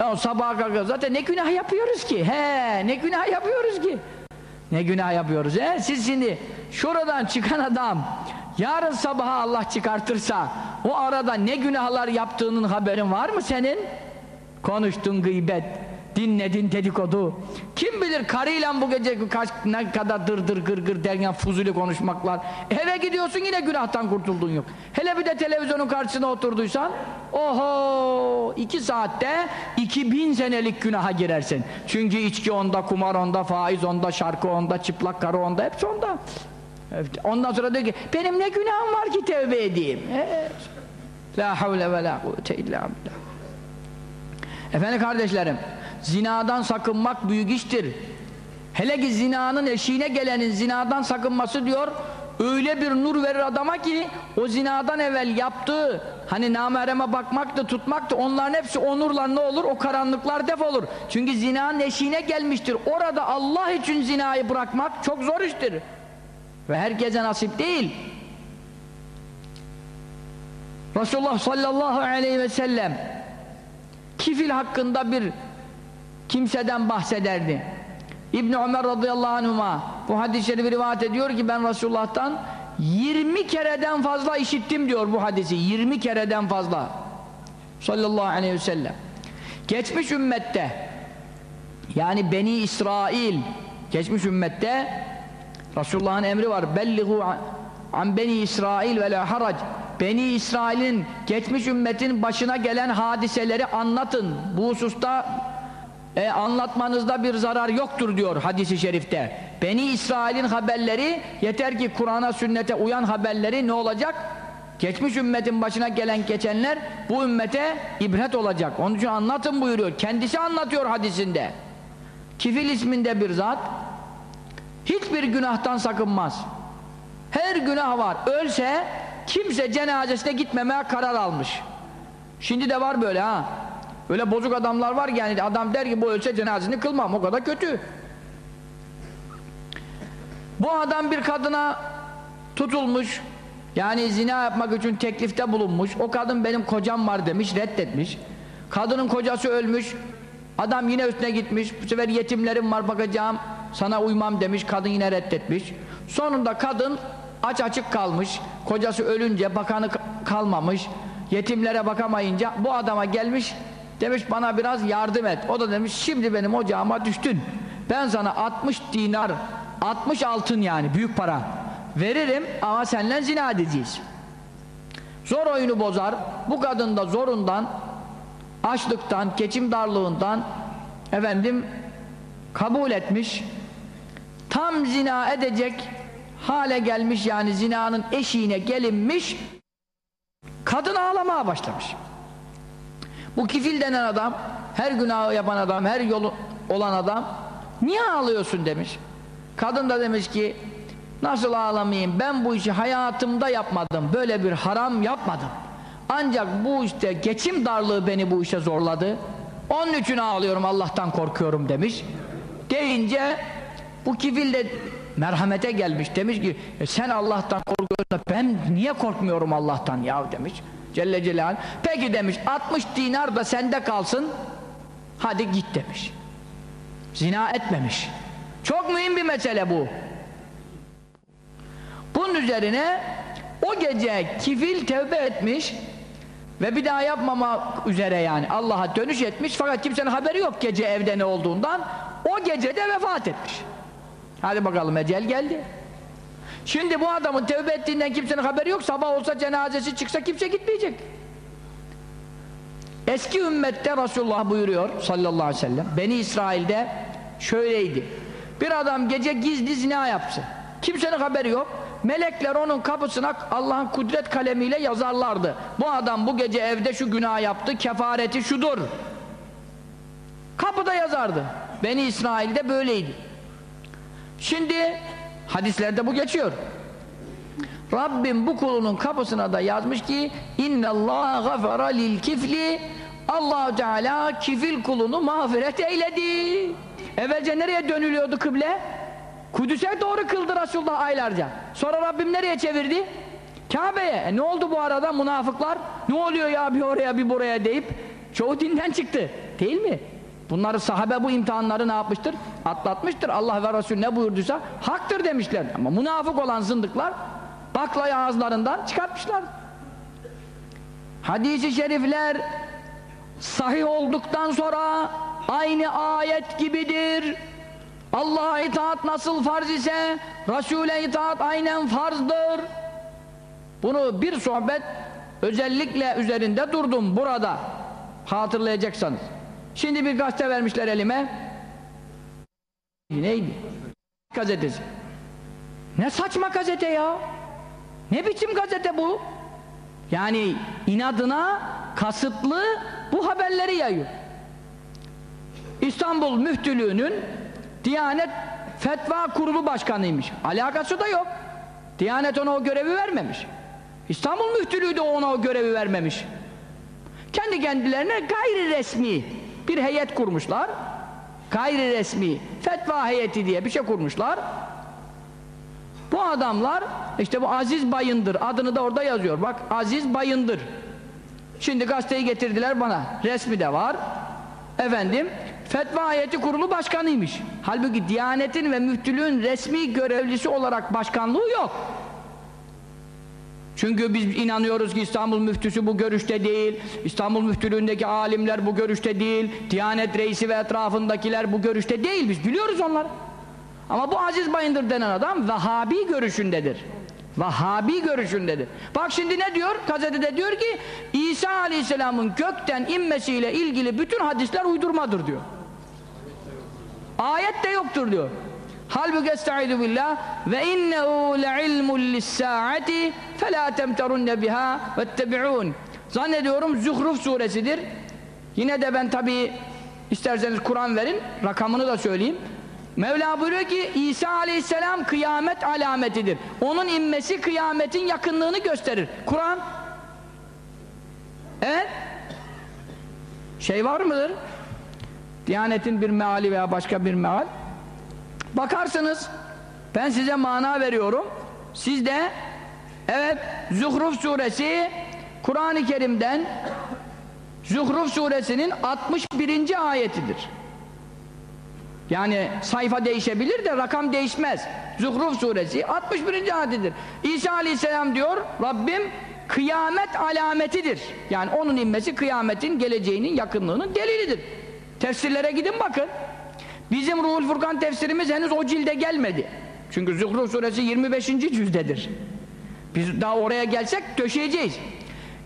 Ya sabaha kalkarız. Zaten ne günah yapıyoruz ki? He, ne günah yapıyoruz ki? Ne günah yapıyoruz he? Siz şimdi şuradan çıkan adam yarın sabaha Allah çıkartırsa o arada ne günahlar yaptığının haberin var mı senin? Konuştun gıybet, dinledin dedikodu. Kim bilir karıyla bu gece kaç, ne kadar dır dır gır gır derken fuzuli konuşmaklar. Eve gidiyorsun yine günahtan kurtuldun yok. Hele bir de televizyonun karşısına oturduysan oho iki saatte iki bin senelik günaha girersin. Çünkü içki onda, kumar onda, faiz onda, şarkı onda, çıplak karı onda, hepsi onda. Ondan sonra diyor ki benim ne günahım var ki tevbe edeyim. La havle ve la kuvvete illa billah. Efendim kardeşlerim, zinadan sakınmak büyük iştir. Hele ki zinanın eşiğine gelenin zinadan sakınması diyor, öyle bir nur verir adama ki o zinadan evvel yaptığı hani namereme bakmaktı, tutmaktı onların hepsi o nurla ne olur? O karanlıklar def olur. Çünkü zinanın eşiğine gelmiştir. Orada Allah için zinayı bırakmak çok zor iştir. Ve herkese nasip değil. Resulullah sallallahu aleyhi ve sellem kifil hakkında bir kimseden bahsederdi. İbn Ömer radıyallahu anhuma bu hadis-i şerifi rivayet ediyor ki ben Resulullah'tan 20 kereden fazla işittim diyor bu hadisi. 20 kereden fazla. Sallallahu aleyhi ve sellem. Geçmiş ümmette yani Beni İsrail geçmiş ümmette Resulullah'ın emri var. Belligu an Beni İsrail ve la. Beni İsrail'in geçmiş ümmetin başına gelen hadiseleri anlatın. Bu hususta e, anlatmanızda bir zarar yoktur diyor hadisi şerifte. Beni İsrail'in haberleri yeter ki Kur'an'a sünnete uyan haberleri ne olacak? Geçmiş ümmetin başına gelen geçenler bu ümmete ibret olacak. Onun için anlatın buyuruyor. Kendisi anlatıyor hadisinde. Kifil isminde bir zat hiçbir günahtan sakınmaz. Her günah var. Ölse kimse cenazesine gitmemeye karar almış. Şimdi de var böyle ha. Öyle bozuk adamlar var yani adam der ki bu ölse cenazesini kılmam o kadar kötü. Bu adam bir kadına tutulmuş yani zina yapmak için teklifte bulunmuş. O kadın benim kocam var demiş reddetmiş. Kadının kocası ölmüş. Adam yine üstüne gitmiş. Bu sefer yetimlerim var bakacağım. Sana uymam demiş. Kadın yine reddetmiş. Sonunda kadın aç açık kalmış. Kocası ölünce bakanı kalmamış. Yetimlere bakamayınca bu adama gelmiş. Demiş bana biraz yardım et. O da demiş şimdi benim ocağıma düştün. Ben sana 60 dinar 60 altın yani büyük para veririm ama seninle zina edeceğiz. Zor oyunu bozar. Bu kadın da zorundan açlıktan, geçim darlığından efendim kabul etmiş. Tam zina edecek hale gelmiş yani zinanın eşiğine gelinmiş. Kadın ağlamaya başlamış. Bu kifil denen adam, her günahı yapan adam, her yolu olan adam Niye ağlıyorsun demiş. Kadın da demiş ki nasıl ağlamayayım ben bu işi hayatımda yapmadım. Böyle bir haram yapmadım. Ancak bu işte geçim darlığı beni bu işe zorladı. Onun için ağlıyorum Allah'tan korkuyorum demiş. Deyince bu kifil de merhamete gelmiş. Demiş ki e sen Allah'tan korkuyorsun ben niye korkmuyorum Allah'tan ya demiş. Celle Celal. Peki demiş 60 dinar da sende kalsın. Hadi git demiş. Zina etmemiş. Çok mühim bir mesele bu. Bunun üzerine o gece kifil tevbe etmiş ve bir daha yapmamak üzere yani Allah'a dönüş etmiş fakat kimsenin haberi yok gece evde ne olduğundan o gece de vefat etmiş. Hadi bakalım ecel geldi. Şimdi bu adamın tevbe ettiğinden kimsenin haberi yok sabah olsa cenazesi çıksa kimse gitmeyecek. Eski ümmette Resulullah buyuruyor sallallahu aleyhi ve sellem Beni İsrail'de şöyleydi. Bir adam gece gizli zina yapsın. Kimsenin haberi yok. Melekler onun kapısına Allah'ın kudret kalemiyle yazarlardı. Bu adam bu gece evde şu günah yaptı, kefareti şudur. Kapıda yazardı. Beni İsrail'de böyleydi. Şimdi hadislerde bu geçiyor. Rabbim bu kulunun kapısına da yazmış ki İnnallâhe gafara lil kifli allah Teala kifil kulunu mağfiret eyledi. Evvelce nereye dönülüyordu kıble? Kudüs'e doğru kıldı Resulullah aylarca. Sonra Rabbim nereye çevirdi? Kabe'ye. E ne oldu bu arada münafıklar? Ne oluyor ya bir oraya bir buraya deyip çoğu dinden çıktı. Değil mi? Bunları sahabe bu imtihanları ne yapmıştır? Atlatmıştır. Allah ve Resul ne buyurduysa haktır demişler. Ama münafık olan zındıklar baklayı ağızlarından çıkartmışlar. Hadis-i şerifler sahih olduktan sonra aynı ayet gibidir. Allah'a itaat nasıl farz ise Resul'e itaat aynen farzdır. Bunu bir sohbet özellikle üzerinde durdum burada. Hatırlayacaksanız. Şimdi bir gazete vermişler elime. Neydi? Gazetesi. Ne saçma gazete ya? Ne biçim gazete bu? Yani inadına kasıtlı bu haberleri yayıyor. İstanbul Müftülüğü'nün Diyanet Fetva Kurulu Başkanıymış. Alakası da yok. Diyanet ona o görevi vermemiş. İstanbul Müftülüğü de ona o görevi vermemiş. Kendi kendilerine gayri resmi bir heyet kurmuşlar. Gayri resmi fetva heyeti diye bir şey kurmuşlar. Bu adamlar işte bu Aziz Bayındır adını da orada yazıyor. Bak Aziz Bayındır. Şimdi gazeteyi getirdiler bana. Resmi de var. Efendim Fetva Heyeti Kurulu Başkanıymış. Halbuki Diyanet'in ve Müftülüğün resmi görevlisi olarak başkanlığı yok. Çünkü biz inanıyoruz ki İstanbul Müftüsü bu görüşte değil, İstanbul Müftülüğündeki alimler bu görüşte değil, Diyanet Reisi ve etrafındakiler bu görüşte değil, biz biliyoruz onları. Ama bu Aziz Bayındır denen adam Vahhabi görüşündedir. Vahhabi görüşündedir. Bak şimdi ne diyor? Gazetede diyor ki İsa Aleyhisselam'ın gökten inmesiyle ilgili bütün hadisler uydurmadır diyor. Ayet de yoktur diyor. Halbuki estaizu billah ve innehu le'ilmun lissaati felâ temterunne biha vettebi'ûn Zannediyorum Zuhruf suresidir. Yine de ben tabi isterseniz Kur'an verin, rakamını da söyleyeyim. Mevla buyuruyor ki İsa aleyhisselam kıyamet alametidir. Onun inmesi kıyametin yakınlığını gösterir. Kur'an Evet Şey var mıdır? Diyanetin bir meali veya başka bir meal Bakarsınız ben size mana veriyorum. Siz de evet Zuhruf suresi Kur'an-ı Kerim'den Zuhruf suresinin 61. ayetidir. Yani sayfa değişebilir de rakam değişmez. Zuhruf suresi 61. ayetidir. İsa aleyhisselam diyor Rabbim kıyamet alametidir. Yani onun inmesi kıyametin geleceğinin yakınlığının delilidir. Tefsirlere gidin bakın Bizim Ruhul Furkan tefsirimiz henüz o cilde gelmedi. Çünkü Zuhruf suresi 25. cüzdedir. Biz daha oraya gelsek döşeyeceğiz.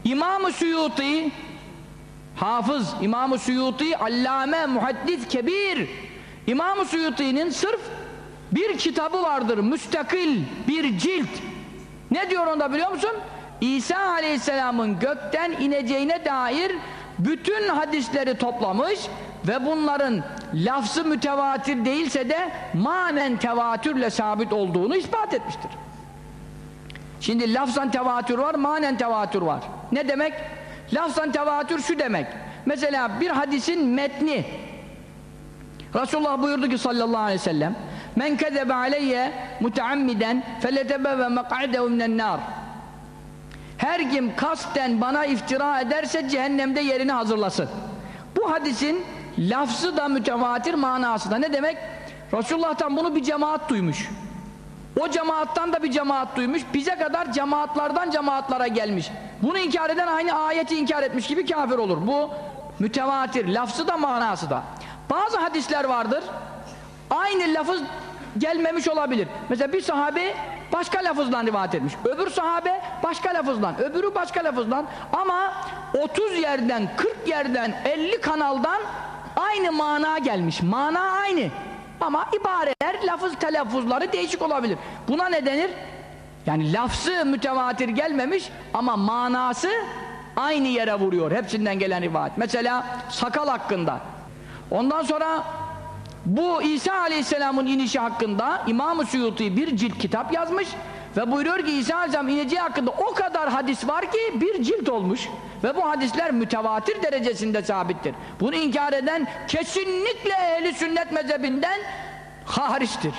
İmam-ı Suyuti Hafız İmam-ı Suyuti Allame Muhaddis Kebir İmam-ı Suyuti'nin sırf bir kitabı vardır müstakil bir cilt ne diyor onda biliyor musun? İsa Aleyhisselam'ın gökten ineceğine dair bütün hadisleri toplamış ve bunların lafzı mütevatir değilse de manen tevatürle sabit olduğunu ispat etmiştir. Şimdi lafzan tevatür var, manen tevatür var. Ne demek? Lafzan tevatür şu demek. Mesela bir hadisin metni Resulullah buyurdu ki sallallahu aleyhi ve sellem Men kezebe aleyye muteammiden feletebeve mek'adehu minen nar Her kim kasten bana iftira ederse cehennemde yerini hazırlasın. Bu hadisin lafzı da mütevatir manası da ne demek? Resulullah'tan bunu bir cemaat duymuş. O cemaattan da bir cemaat duymuş. Bize kadar cemaatlardan cemaatlara gelmiş. Bunu inkar eden aynı ayeti inkar etmiş gibi kafir olur. Bu mütevatir. Lafzı da manası da. Bazı hadisler vardır. Aynı lafız gelmemiş olabilir. Mesela bir sahabe başka lafızla rivayet etmiş. Öbür sahabe başka lafızdan. Öbürü başka lafızdan. Ama 30 yerden, 40 yerden, 50 kanaldan aynı mana gelmiş. Mana aynı. Ama ibareler, lafız telaffuzları değişik olabilir. Buna ne denir? Yani lafzı mütevatir gelmemiş ama manası aynı yere vuruyor. Hepsinden gelen rivayet. Mesela sakal hakkında. Ondan sonra bu İsa Aleyhisselam'ın inişi hakkında İmam-ı Suyuti bir cilt kitap yazmış ve buyuruyor ki İsa Aleyhisselam ineceği hakkında o kadar hadis var ki bir cilt olmuş ve bu hadisler mütevatir derecesinde sabittir. Bunu inkar eden kesinlikle ehli sünnet mezhebinden hariçtir.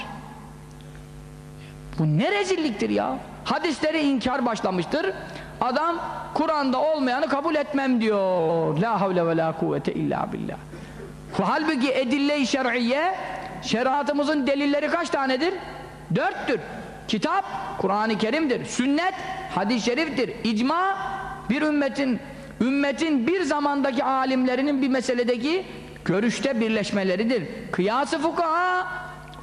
Bu ne rezilliktir ya? Hadisleri inkar başlamıştır. Adam Kur'an'da olmayanı kabul etmem diyor. La havle ve la kuvvete illa billah. Halbuki edille-i şer'iyye şeriatımızın delilleri kaç tanedir? Dörttür. Kitap, Kur'an-ı Kerim'dir. Sünnet, hadis-i şeriftir. İcma, bir ümmetin ümmetin bir zamandaki alimlerinin bir meseledeki görüşte birleşmeleridir. Kıyas-ı fukaha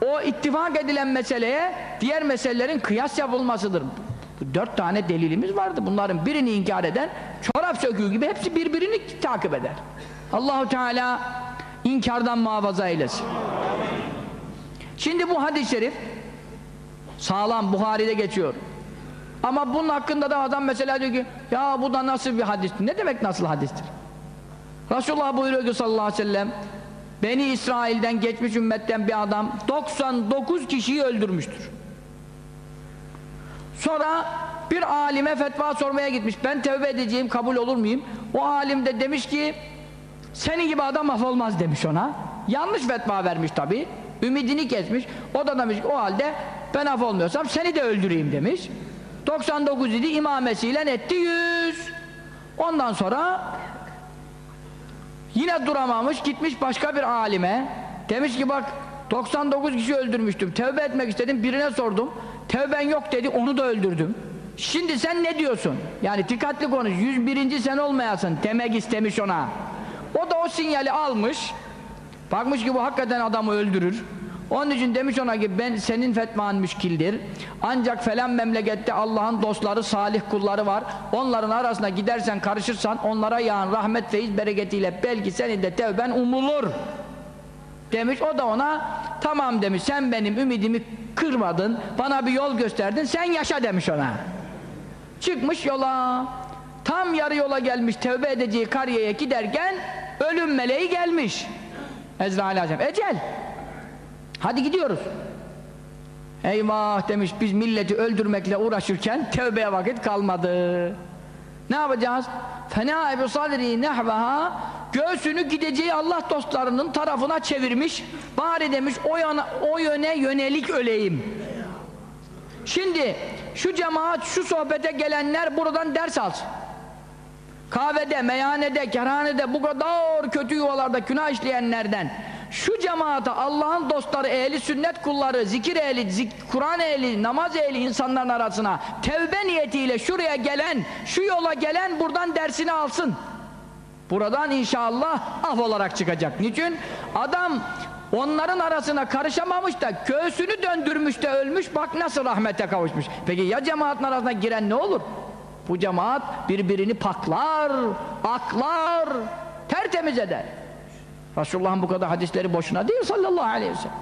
o ittifak edilen meseleye diğer meselelerin kıyas yapılmasıdır. Dört tane delilimiz vardı. Bunların birini inkar eden çorap söküğü gibi hepsi birbirini takip eder. Allahu Teala inkardan muhafaza eylesin. Şimdi bu hadis-i şerif sağlam Buhari'de geçiyor. Ama bunun hakkında da adam mesela diyor ki ya bu da nasıl bir hadistir? Ne demek nasıl hadistir? Resulullah buyuruyor ki sallallahu aleyhi ve sellem Beni İsrail'den geçmiş ümmetten bir adam 99 kişiyi öldürmüştür. Sonra bir alime fetva sormaya gitmiş. Ben tevbe edeceğim kabul olur muyum? O alim de demiş ki senin gibi adam olmaz demiş ona. Yanlış fetva vermiş tabi. Ümidini kesmiş. O da demiş o halde ben af olmuyorsam seni de öldüreyim demiş. 99 idi imamesiyle etti 100. Ondan sonra yine duramamış gitmiş başka bir alime. Demiş ki bak 99 kişi öldürmüştüm. Tevbe etmek istedim birine sordum. Tevben yok dedi onu da öldürdüm. Şimdi sen ne diyorsun? Yani dikkatli konuş. 101. sen olmayasın demek istemiş ona. O da o sinyali almış. Bakmış ki bu hakikaten adamı öldürür. Onun için demiş ona ki ben senin fetvan müşkildir. Ancak falan memlekette Allah'ın dostları, salih kulları var. Onların arasına gidersen, karışırsan onlara yağan rahmet, feyiz, bereketiyle belki senin de tevben umulur. Demiş o da ona tamam demiş sen benim ümidimi kırmadın, bana bir yol gösterdin, sen yaşa demiş ona. Çıkmış yola. Tam yarı yola gelmiş tevbe edeceği kariyeye giderken ölüm meleği gelmiş. Ezrail Aleyhisselam. Ecel. Hadi gidiyoruz. Eyvah demiş biz milleti öldürmekle uğraşırken tevbeye vakit kalmadı. Ne yapacağız? Fena ebu sadri nehveha göğsünü gideceği Allah dostlarının tarafına çevirmiş. Bari demiş o, yana, o yöne yönelik öleyim. Şimdi şu cemaat şu sohbete gelenler buradan ders alsın. Kahvede, meyhanede, kerhanede bu kadar kötü yuvalarda günah işleyenlerden şu cemaate Allah'ın dostları, ehli sünnet kulları, zikir ehli, zik Kur'an ehli, namaz ehli insanların arasına tevbe niyetiyle şuraya gelen, şu yola gelen buradan dersini alsın. Buradan inşallah af olarak çıkacak. Niçin? Adam onların arasına karışamamış da göğsünü döndürmüş de ölmüş bak nasıl rahmete kavuşmuş. Peki ya cemaatin arasına giren ne olur? Bu cemaat birbirini paklar, aklar, tertemiz eder. Resulullah'ın bu kadar hadisleri boşuna değil sallallahu aleyhi ve sellem.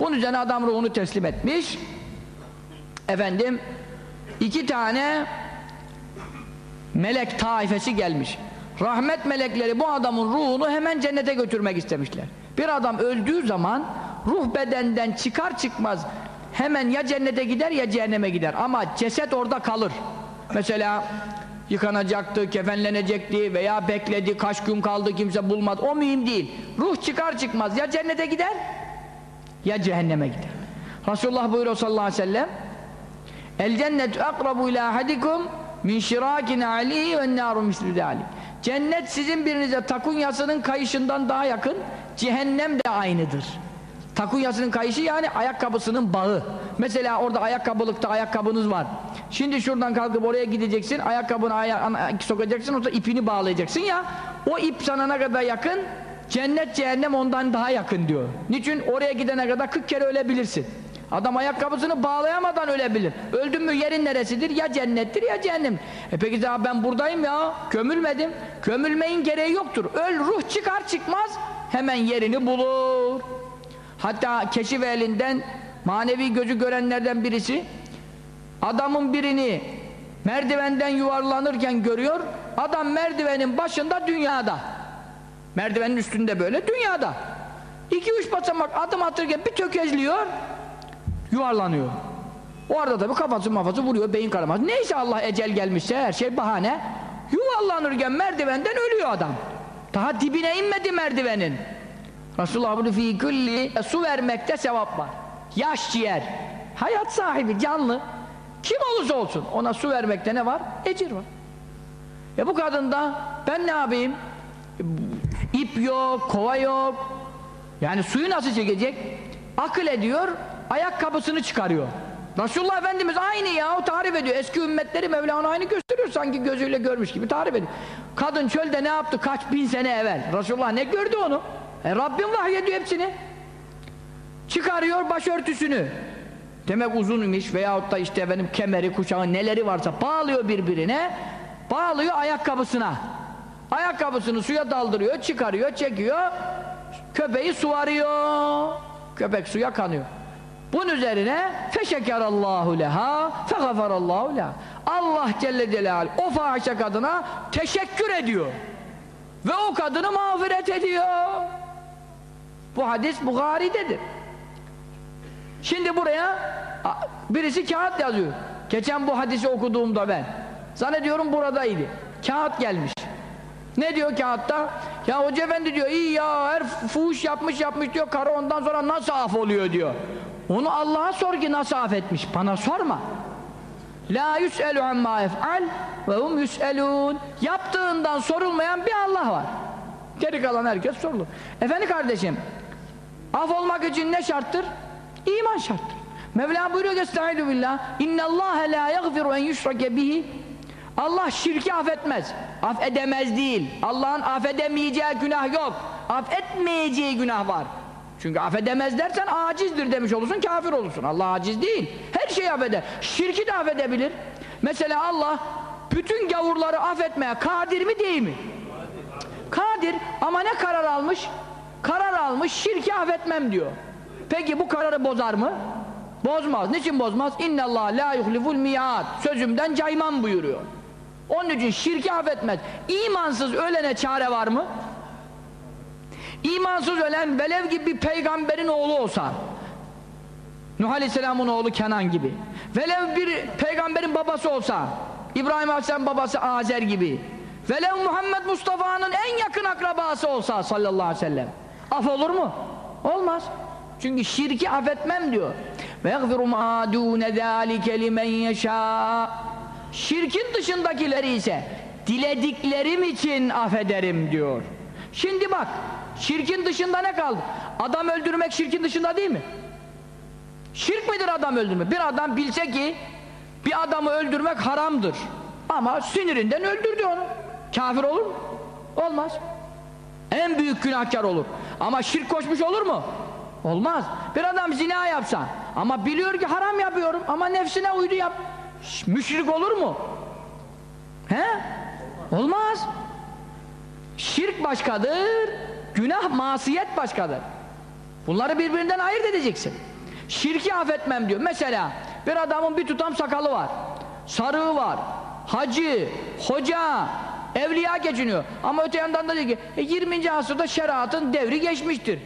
Bunun üzerine adam ruhunu teslim etmiş. Efendim iki tane melek taifesi gelmiş. rahmet melekleri bu adamın ruhunu hemen cennete götürmek istemişler. Bir adam öldüğü zaman ruh bedenden çıkar çıkmaz hemen ya cennete gider ya cehenneme gider ama ceset orada kalır. Mesela yıkanacaktı, kefenlenecekti veya bekledi, kaç gün kaldı kimse bulmadı. O mühim değil. Ruh çıkar çıkmaz ya cennete gider ya cehenneme gider. Resulullah buyuruyor sallallahu aleyhi ve sellem El cennetu akrabu ila ahadikum min şirakin alihi ve naru mislu dalik. Cennet sizin birinize takunyasının kayışından daha yakın, cehennem de aynıdır. Takunyasının kayışı yani ayakkabısının bağı. Mesela orada ayakkabılıkta ayakkabınız var. Şimdi şuradan kalkıp oraya gideceksin, ayakkabını ayağına sokacaksın, orada ipini bağlayacaksın ya. O ip sana ne kadar yakın, cennet cehennem ondan daha yakın diyor. Niçin? Oraya gidene kadar 40 kere ölebilirsin. Adam ayakkabısını bağlayamadan ölebilir. Öldün mü yerin neresidir? Ya cennettir ya cehennem. E peki daha ben buradayım ya, kömülmedim. Kömülmeyin gereği yoktur. Öl, ruh çıkar çıkmaz hemen yerini bulur. Hatta keşif elinden manevi gözü görenlerden birisi adamın birini merdivenden yuvarlanırken görüyor. Adam merdivenin başında dünyada. Merdivenin üstünde böyle dünyada. İki üç basamak adım atırken bir tökezliyor yuvarlanıyor. O arada tabii kafası mafası vuruyor beyin kanaması. Neyse Allah ecel gelmişse her şey bahane. Yuvarlanırken merdivenden ölüyor adam. Daha dibine inmedi merdivenin. Resulullah bunu fi kulli e, su vermekte sevap var. Yaş ciğer. Hayat sahibi canlı. Kim olursa olsun ona su vermekte ne var? Ecir var. E bu kadında ben ne yapayım? İp yok, kova yok. Yani suyu nasıl çekecek? Akıl ediyor, ayakkabısını çıkarıyor. Resulullah Efendimiz aynı ya o tarif ediyor. Eski ümmetleri Mevlana aynı gösteriyor sanki gözüyle görmüş gibi tarif ediyor. Kadın çölde ne yaptı kaç bin sene evvel? Resulullah ne gördü onu? E Rabbim vahyediyor hepsini. Çıkarıyor başörtüsünü. Demek uzun imiş veyahut da işte benim kemeri, kuşağı neleri varsa bağlıyor birbirine. Bağlıyor ayakkabısına. Ayakkabısını suya daldırıyor, çıkarıyor, çekiyor. Köpeği suvarıyor. Köpek suya kanıyor. Bunun üzerine feşekerallahu leha fegafarallahu leha. Allah Celle Celaluhu o fahişe kadına teşekkür ediyor. Ve o kadını mağfiret ediyor. Bu hadis Bukhari'dedir. Şimdi buraya birisi kağıt yazıyor. Geçen bu hadisi okuduğumda ben. Zannediyorum buradaydı. Kağıt gelmiş. Ne diyor kağıtta? Ya hoca efendi diyor iyi ya her fuhuş yapmış yapmış diyor karı ondan sonra nasıl af oluyor diyor. Onu Allah'a sor ki nasıl affetmiş. Bana sorma. La yus'elu amma ef'al ve hum yus'elun. Yaptığından sorulmayan bir Allah var. Geri kalan herkes sorulur. Efendi kardeşim, af olmak için ne şarttır? İman şarttır. Mevla buyuruyor Estaizu billah İnne Allah la yaghfiru en yushrake bihi Allah şirki affetmez. Affedemez değil. Allah'ın affedemeyeceği günah yok. Affetmeyeceği günah var. Çünkü affedemez dersen acizdir demiş olursun, kafir olursun. Allah aciz değil. Her şeyi affeder. Şirki de affedebilir. Mesela Allah bütün gavurları affetmeye kadir mi değil mi? Kadir. Ama ne karar almış? Karar almış, şirki affetmem diyor. Peki bu kararı bozar mı? Bozmaz. Niçin bozmaz? İnnallah la yuhliful mi'at. Sözümden caymam buyuruyor. Onun için şirki affetmez. İmansız ölene çare var mı? İmansız ölen velev gibi bir peygamberin oğlu olsa Nuh Aleyhisselam'ın oğlu Kenan gibi velev bir peygamberin babası olsa İbrahim Aleyhisselam babası Azer gibi velev Muhammed Mustafa'nın en yakın akrabası olsa sallallahu aleyhi ve sellem af olur mu? Olmaz. Çünkü şirki affetmem diyor. Ve yagfiru ma dune yeşâ Şirkin dışındakileri ise dilediklerim için affederim diyor. Şimdi bak, şirkin dışında ne kaldı? Adam öldürmek şirkin dışında değil mi? Şirk midir adam öldürmek? Bir adam bilse ki bir adamı öldürmek haramdır. Ama sinirinden öldürdü onu. Kafir olur mu? Olmaz. En büyük günahkar olur. Ama şirk koşmuş olur mu? Olmaz. Bir adam zina yapsa ama biliyor ki haram yapıyorum ama nefsine uydu yap. Müşrik olur mu? He? Olmaz. Şirk başkadır, günah masiyet başkadır. Bunları birbirinden ayırt edeceksin. Şirki affetmem diyor. Mesela bir adamın bir tutam sakalı var. Sarığı var. Hacı, hoca, Evliya geçiniyor. Ama öte yandan da diyor ki e, 20. asırda şeriatın devri geçmiştir.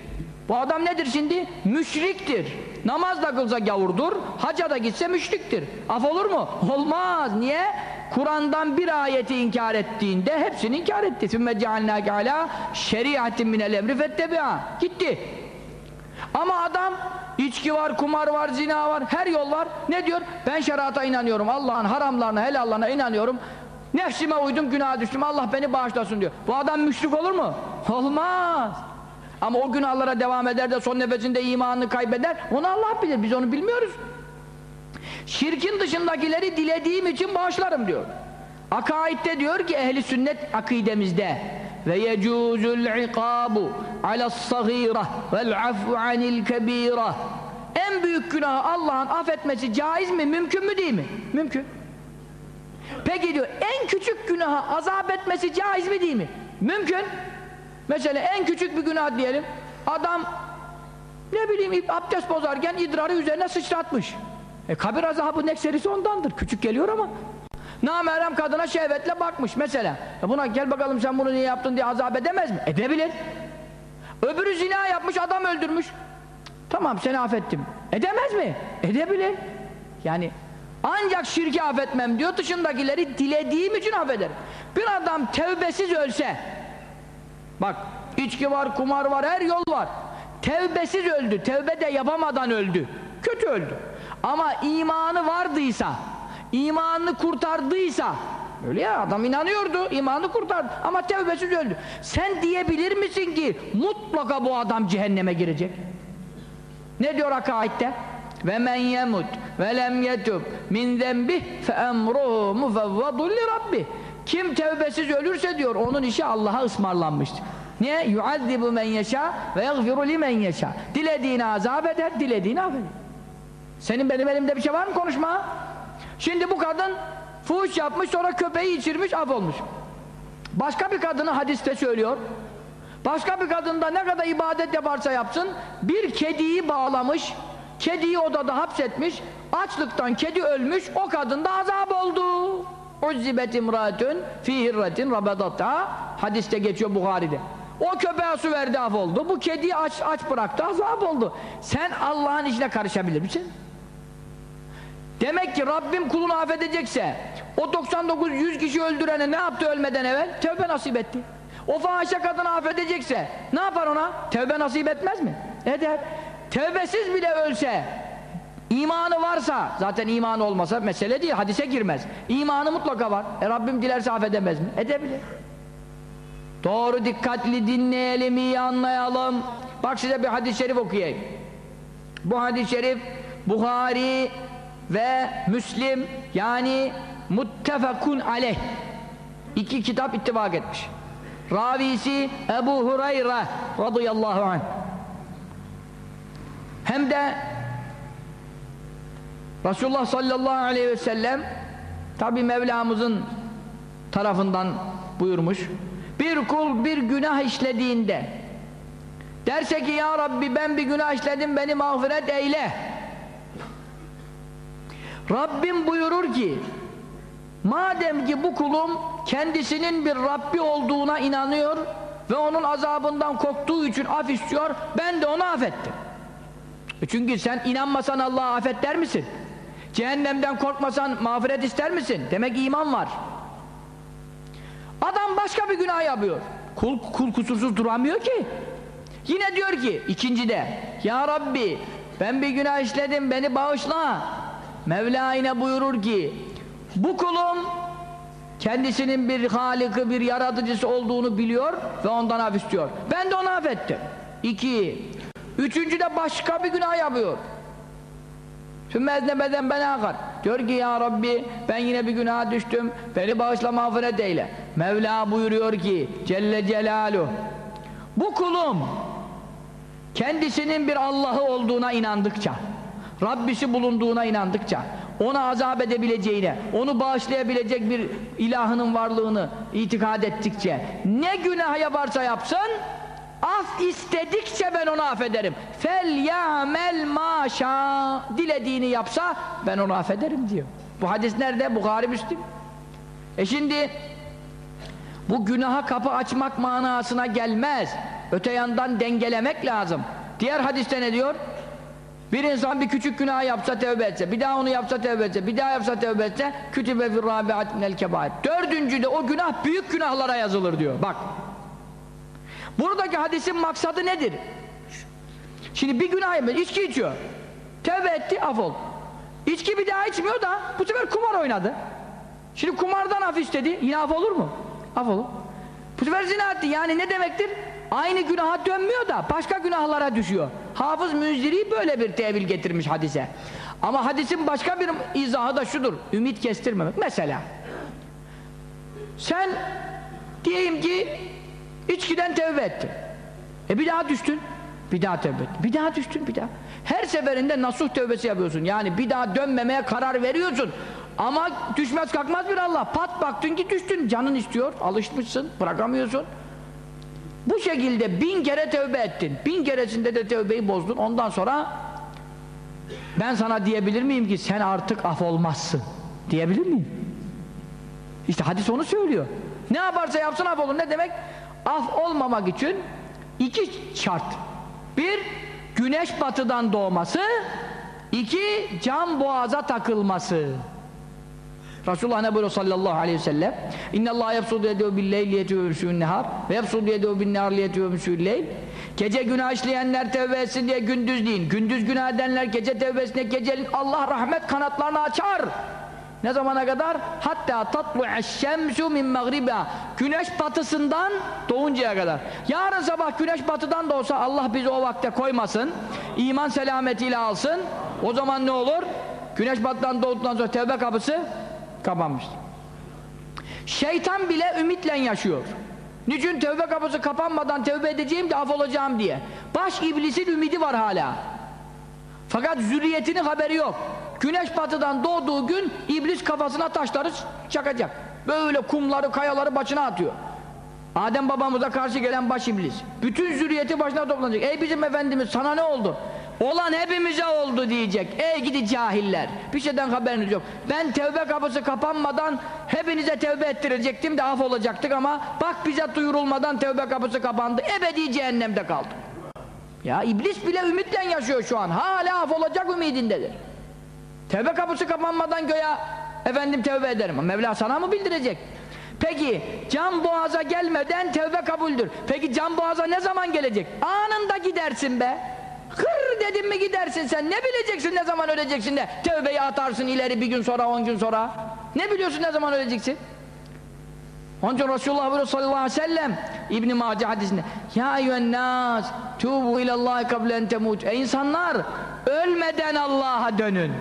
Bu adam nedir şimdi? Müşriktir. Namaz da kılsa gavurdur, haca da gitse müşriktir. Af olur mu? Olmaz. Niye? Kur'an'dan bir ayeti inkar ettiğinde hepsini inkar etti. Sümme cealnâke alâ şeriatin minel emri fettebi'a. Gitti. Ama adam içki var, kumar var, zina var, her yol var. Ne diyor? Ben şerata inanıyorum. Allah'ın haramlarına, helallarına inanıyorum. Nefsime uydum, günaha düştüm. Allah beni bağışlasın diyor. Bu adam müşrik olur mu? Olmaz. Ama o günahlara devam eder de son nefesinde imanını kaybeder. Onu Allah bilir. Biz onu bilmiyoruz. Şirkin dışındakileri dilediğim için bağışlarım diyor. Akaid'de diyor ki ehli sünnet akidemizde ve yecuzul ikabu ala's-sagira vel afu anil kebira. En büyük günahı Allah'ın affetmesi caiz mi? Mümkün mü değil mi? Mümkün. Peki diyor en küçük günahı azap etmesi caiz mi değil mi? Mümkün. Mesela en küçük bir günah diyelim. Adam ne bileyim abdest bozarken idrarı üzerine sıçratmış. E kabir azabı nekserisi ondandır. Küçük geliyor ama. Namerem kadına şehvetle bakmış mesela. E buna gel bakalım sen bunu niye yaptın diye azap edemez mi? Edebilir. Öbürü zina yapmış adam öldürmüş. Tamam seni affettim. Edemez mi? Edebilir. Yani ancak şirki affetmem diyor dışındakileri dilediğim için affederim. Bir adam tevbesiz ölse bak içki var, kumar var, her yol var. Tevbesiz öldü. Tevbe de yapamadan öldü. Kötü öldü. Ama imanı vardıysa imanını kurtardıysa öyle ya adam inanıyordu imanı kurtardı ama tevbesiz öldü sen diyebilir misin ki mutlaka bu adam cehenneme girecek ne diyor akaidde ve men yemut ve lem yetub min zenbih fe emruhu mufevvadun li rabbih kim tevbesiz ölürse diyor onun işi Allah'a ısmarlanmıştır. Niye? yuazzibu men yeşâ ve yagfiru limen yeşâ dilediğini azap eder dilediğini affeder. Senin benim elimde bir şey var mı? Konuşma. Şimdi bu kadın fuhuş yapmış sonra köpeği içirmiş af olmuş. Başka bir kadını hadiste söylüyor. Başka bir kadın da ne kadar ibadet yaparsa yapsın bir kediyi bağlamış, kediyi odada hapsetmiş, açlıktan kedi ölmüş, o kadın da azap oldu. Uzzibet imratun fi hirretin rabadatta hadiste geçiyor Buhari'de. O köpeğe su verdi af oldu. Bu kediyi aç, aç bıraktı azap oldu. Sen Allah'ın işine karışabilir misin? Demek ki Rabbim kulunu affedecekse o 99 100 kişi öldürene ne yaptı ölmeden evvel? Tevbe nasip etti. O fahişe kadını affedecekse ne yapar ona? Tevbe nasip etmez mi? Eder. Tevbesiz bile ölse imanı varsa zaten imanı olmasa mesele değil hadise girmez. İmanı mutlaka var. E Rabbim dilerse affedemez mi? Edebilir. Doğru dikkatli dinleyelim iyi anlayalım. Bak size bir hadis-i şerif okuyayım. Bu hadis-i şerif Buhari ve Müslim yani muttefakun aleyh iki kitap ittifak etmiş ravisi Ebu Hureyre radıyallahu anh hem de Resulullah sallallahu aleyhi ve sellem tabi Mevlamızın tarafından buyurmuş bir kul bir günah işlediğinde derse ki ya Rabbi ben bir günah işledim beni mağfiret eyle. Rabbim buyurur ki madem ki bu kulum kendisinin bir Rabbi olduğuna inanıyor ve onun azabından korktuğu için af istiyor ben de onu affettim çünkü sen inanmasan Allah'a affet der misin? cehennemden korkmasan mağfiret ister misin? demek iman var. Adam başka bir günah yapıyor. Kul, kul kusursuz duramıyor ki. Yine diyor ki ikincide ya Rabbi ben bir günah işledim beni bağışla. Mevla yine buyurur ki bu kulum kendisinin bir haliki bir yaratıcısı olduğunu biliyor ve ondan af istiyor. Ben de onu affettim. İki üçüncü de başka bir günah yapıyor. Sümmeznemeden ben akar diyor ki ya Rabbi ben yine bir günaha düştüm. Beni bağışla mağfiret eyle. Mevla buyuruyor ki Celle Celaluhu bu kulum kendisinin bir Allah'ı olduğuna inandıkça Rabbisi bulunduğuna inandıkça ona azap edebileceğine onu bağışlayabilecek bir ilahının varlığını itikad ettikçe ne günah yaparsa yapsın af istedikçe ben onu affederim fel ya'mel maşa dilediğini yapsa ben onu affederim diyor bu hadis nerede? Bukhari Müslim e şimdi Bu günaha kapı açmak manasına gelmez. Öte yandan dengelemek lazım. Diğer hadiste ne diyor? Bir insan bir küçük günah yapsa tevbe etse, bir daha onu yapsa tevbe etse, bir daha yapsa tevbe etse, kütübe fir rabiat minel kebair. Dördüncüde o günah büyük günahlara yazılır diyor. Bak. Buradaki hadisin maksadı nedir? Şimdi bir günah yapıyor, içki içiyor. Tevbe etti, af oldu. İçki bir daha içmiyor da bu sefer kumar oynadı. Şimdi kumardan af istedi, yine af olur mu? Af olur. Bu sefer zina etti. Yani ne demektir? Aynı günaha dönmüyor da başka günahlara düşüyor. Hafız Münziri böyle bir tevil getirmiş hadise. Ama hadisin başka bir izahı da şudur. Ümit kestirmemek. Mesela sen diyeyim ki içkiden tevbe ettin. E bir daha düştün. Bir daha tevbe ettin. Bir daha düştün bir daha. Her seferinde nasuh tevbesi yapıyorsun. Yani bir daha dönmemeye karar veriyorsun. Ama düşmez kalkmaz bir Allah. Pat baktın ki düştün. Canın istiyor. Alışmışsın. Bırakamıyorsun. Bu şekilde bin kere tövbe ettin. Bin keresinde de tövbeyi bozdun. Ondan sonra ben sana diyebilir miyim ki sen artık af olmazsın? Diyebilir miyim? İşte hadis onu söylüyor. Ne yaparsa yapsın af olur. Ne demek? Af olmamak için iki şart. Bir, güneş batıdan doğması. iki cam boğaza takılması. Resulullah ne buyuruyor sallallahu aleyhi ve sellem İnne Allah yapsudu ediyor bil leyl liyetiyor ümsü'ün nehar ve yapsudu ediyor bin nehar liyetiyor ümsü'ün leyl Gece günah işleyenler tevbe etsin diye gündüz deyin. Gündüz günah edenler gece tevbesine gecelik Allah rahmet kanatlarını açar. Ne zamana kadar? Hatta tatlu'eş şemsu min mağriba. Güneş batısından doğuncaya kadar. Yarın sabah güneş batıdan doğsa Allah bizi o vakte koymasın. İman selametiyle alsın. O zaman ne olur? Güneş batıdan doğduktan sonra tevbe kapısı kapanmıştır. Şeytan bile ümitle yaşıyor. Niçin tevbe kapısı kapanmadan tevbe edeceğim de af olacağım diye. Baş iblisin ümidi var hala. Fakat zürriyetinin haberi yok. Güneş batıdan doğduğu gün iblis kafasına taşları çakacak. Böyle kumları, kayaları başına atıyor. Adem babamıza karşı gelen baş iblis. Bütün zürriyeti başına toplanacak. Ey bizim efendimiz sana ne oldu? Olan hepimize oldu diyecek. Ey gidi cahiller. Bir şeyden haberiniz yok. Ben tevbe kapısı kapanmadan hepinize tevbe ettirecektim de af olacaktık ama bak bize duyurulmadan tevbe kapısı kapandı. Ebedi cehennemde kaldık. Ya iblis bile ümitle yaşıyor şu an. Hala af olacak ümidindedir. Tevbe kapısı kapanmadan göya efendim tevbe ederim. Mevla sana mı bildirecek? Peki can boğaza gelmeden tevbe kabuldür. Peki can boğaza ne zaman gelecek? Anında gidersin be. Hır dedim mi gidersin sen. Ne bileceksin ne zaman öleceksin de tevbeyi atarsın ileri bir gün sonra on gün sonra. Ne biliyorsun ne zaman öleceksin? Onun için Resulullah sallallahu aleyhi ve sellem İbn-i Mace hadisinde Ya eyyühennâs tuğbu ilallâhi kablen temut Ey insanlar ölmeden Allah'a dönün.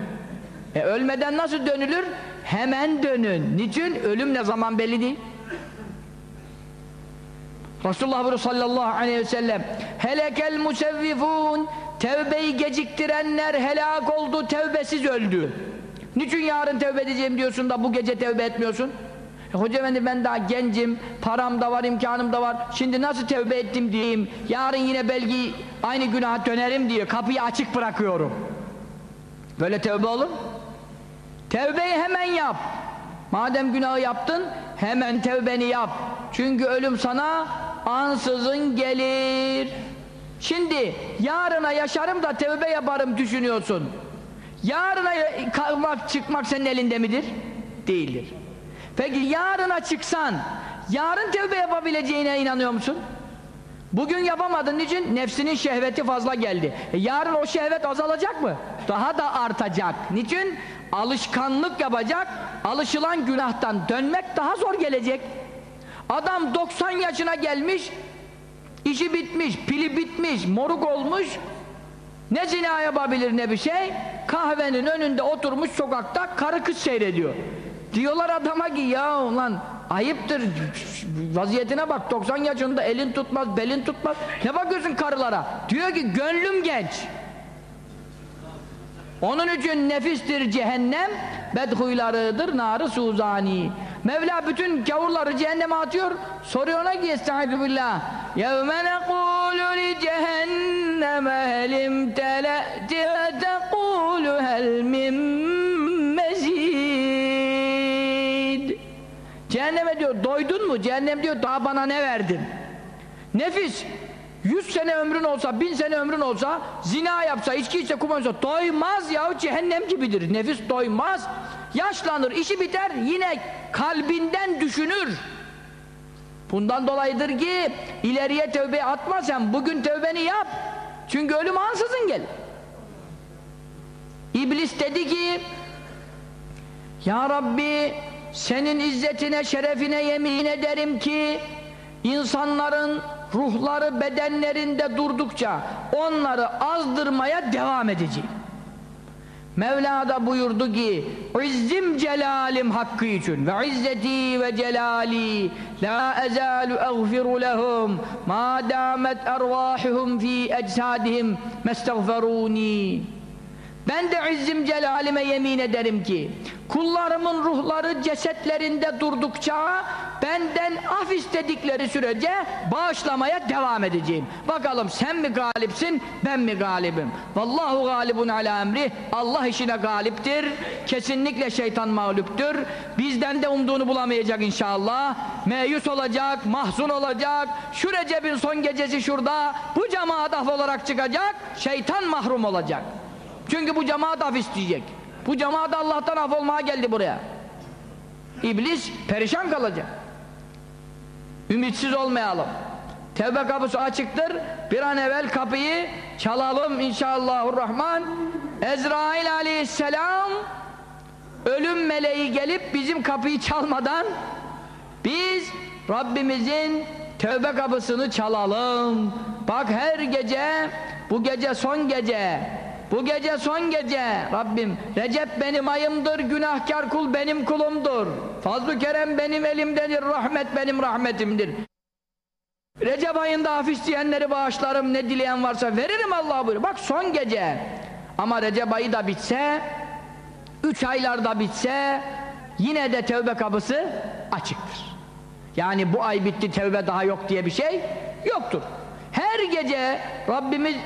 E ölmeden nasıl dönülür? Hemen dönün. Niçin? Ölüm ne zaman belli değil. Resulullah sallallahu aleyhi ve sellem helekel musevvifun tevbeyi geciktirenler helak oldu tevbesiz öldü niçin yarın tevbe edeceğim diyorsun da bu gece tevbe etmiyorsun e, hoca efendi ben daha gencim param da var imkanım da var şimdi nasıl tevbe ettim diyeyim yarın yine belki aynı günaha dönerim diye kapıyı açık bırakıyorum böyle tevbe olur tevbeyi hemen yap madem günahı yaptın hemen tevbeni yap çünkü ölüm sana ansızın gelir. Şimdi yarına yaşarım da tevbe yaparım düşünüyorsun. Yarına kalmak çıkmak senin elinde midir? Değildir. Peki yarına çıksan yarın tevbe yapabileceğine inanıyor musun? Bugün yapamadın niçin? Nefsinin şehveti fazla geldi. E yarın o şehvet azalacak mı? Daha da artacak. Niçin? Alışkanlık yapacak. Alışılan günahtan dönmek daha zor gelecek. Adam 90 yaşına gelmiş, işi bitmiş, pili bitmiş, moruk olmuş, ne zina yapabilir ne bir şey, kahvenin önünde oturmuş sokakta karı kız seyrediyor. Diyorlar adama ki ya ulan ayıptır, vaziyetine bak 90 yaşında elin tutmaz, belin tutmaz, ne bakıyorsun karılara? Diyor ki gönlüm genç. Onun için nefistir cehennem, bedhuylarıdır narı suzani. Mevla bütün gavurları cehenneme atıyor. Soruyor ona ki estaizu billah. يَوْمَ نَقُولُ لِجَهَنَّمَ هَلْ اِمْتَلَأْتِ وَتَقُولُ هَلْ مِنْ مَزِيدٍ Cehenneme diyor doydun mu? Cehennem diyor daha bana ne verdin? Nefis 100 sene ömrün olsa, bin sene ömrün olsa, zina yapsa, içki içse, kumar olsa doymaz ya cehennem gibidir. Nefis doymaz. Yaşlanır, işi biter, yine kalbinden düşünür. Bundan dolayıdır ki ileriye tövbe atma sen, bugün tövbeni yap. Çünkü ölüm ansızın gelir. İblis dedi ki Ya Rabbi senin izzetine, şerefine yemin ederim ki insanların ruhları bedenlerinde durdukça onları azdırmaya devam edeceğim. Mevla da buyurdu ki İzzim celalim hakkı için ve izzeti ve celali la ezalu eğfiru lehum ma damet ervahuhum fi ecsadihim mestagferuni ben de izzim celalime yemin ederim ki kullarımın ruhları cesetlerinde durdukça benden af istedikleri sürece bağışlamaya devam edeceğim. Bakalım sen mi galipsin ben mi galibim? Vallahu galibun ala emri Allah işine galiptir. Kesinlikle şeytan mağluptur. Bizden de umduğunu bulamayacak inşallah. Meyus olacak, mahzun olacak. Şu Recep'in son gecesi şurada. Bu cemaat af olarak çıkacak. Şeytan mahrum olacak. Çünkü bu cemaat af isteyecek. Bu cemaat Allah'tan af olmaya geldi buraya. İblis perişan kalacak. Ümitsiz olmayalım. Tevbe kapısı açıktır. Bir an evvel kapıyı çalalım inşallahurrahman. Ezrail aleyhisselam ölüm meleği gelip bizim kapıyı çalmadan biz Rabbimizin tevbe kapısını çalalım. Bak her gece bu gece son gece bu gece son gece. Rabbim Recep benim ayımdır günahkar kul benim kulumdur. Fazl kerem benim elimdendir rahmet benim rahmetimdir. Recep ayında af isteyenleri bağışlarım ne dileyen varsa veririm Allah buyuruyor bak son gece. Ama Recep ayı da bitse üç aylarda bitse yine de tevbe kapısı açıktır. Yani bu ay bitti tevbe daha yok diye bir şey yoktur. Her gece Rabbimiz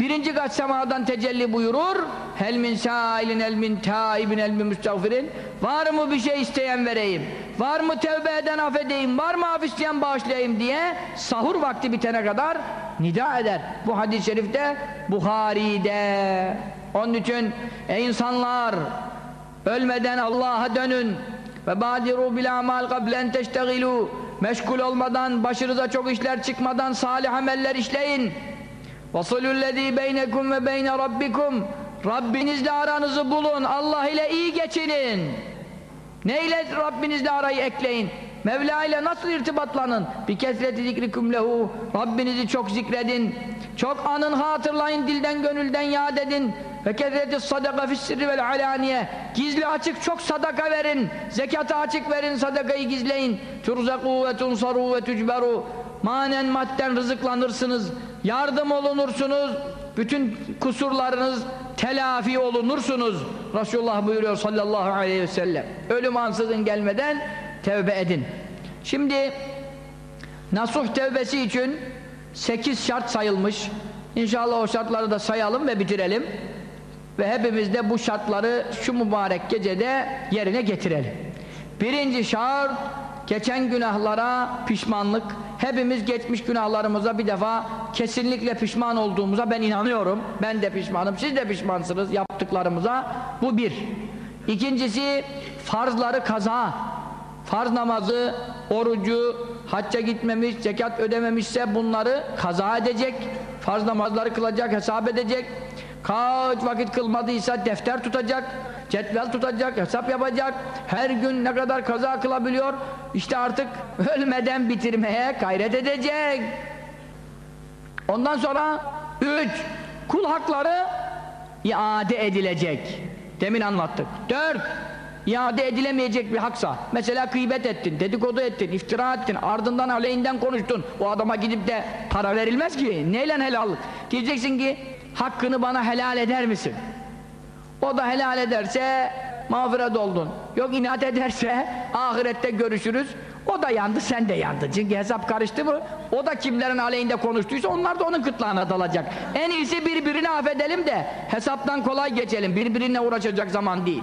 birinci kat semadan tecelli buyurur. Hel min sailin el min taibin el min müstağfirin. Var mı bir şey isteyen vereyim? Var mı tevbe eden affedeyim? Var mı af isteyen bağışlayayım diye sahur vakti bitene kadar nida eder. Bu hadis-i şerifte Buhari'de onun için ey insanlar ölmeden Allah'a dönün. Ve badiru bil amal qablen teştegilu meşgul olmadan başınıza çok işler çıkmadan salih ameller işleyin Vasulüllezî beynekum ve beyne rabbikum Rabbinizle aranızı bulun, Allah ile iyi geçinin. Ne ile Rabbinizle arayı ekleyin? Mevla ile nasıl irtibatlanın? Bir kesreti zikrikum lehu. Rabbinizi çok zikredin. Çok anın hatırlayın, dilden gönülden yad edin. Ve kesreti sadaka fissirri vel alaniye. Gizli açık çok sadaka verin. Zekata açık verin, sadakayı gizleyin. Turzaku ve tunsaru ve tücberu manen madden rızıklanırsınız yardım olunursunuz bütün kusurlarınız telafi olunursunuz. Resulullah buyuruyor sallallahu aleyhi ve sellem. Ölüm ansızın gelmeden tevbe edin. Şimdi nasuh tevbesi için 8 şart sayılmış. İnşallah o şartları da sayalım ve bitirelim. Ve hepimiz de bu şartları şu mübarek gecede yerine getirelim. Birinci şart geçen günahlara pişmanlık hepimiz geçmiş günahlarımıza bir defa kesinlikle pişman olduğumuza ben inanıyorum. Ben de pişmanım siz de pişmansınız yaptıklarımıza. Bu bir. İkincisi farzları kaza. Farz namazı orucu hacca gitmemiş zekat ödememişse bunları kaza edecek. Farz namazları kılacak hesap edecek. Kaç vakit kılmadıysa defter tutacak cetvel tutacak, hesap yapacak, her gün ne kadar kaza kılabiliyor, işte artık ölmeden bitirmeye gayret edecek. Ondan sonra üç, kul hakları iade edilecek. Demin anlattık. Dört, iade edilemeyecek bir haksa. Mesela kıybet ettin, dedikodu ettin, iftira ettin, ardından aleyhinden konuştun. O adama gidip de para verilmez ki. Neyle helal? Diyeceksin ki, hakkını bana helal eder misin? O da helal ederse mağfiret oldun. Yok inat ederse ahirette görüşürüz. O da yandı, sen de yandı. Çünkü hesap karıştı mı? O da kimlerin aleyhinde konuştuysa onlar da onun kıtlağına dalacak. En iyisi birbirini affedelim de hesaptan kolay geçelim. Birbirine uğraşacak zaman değil.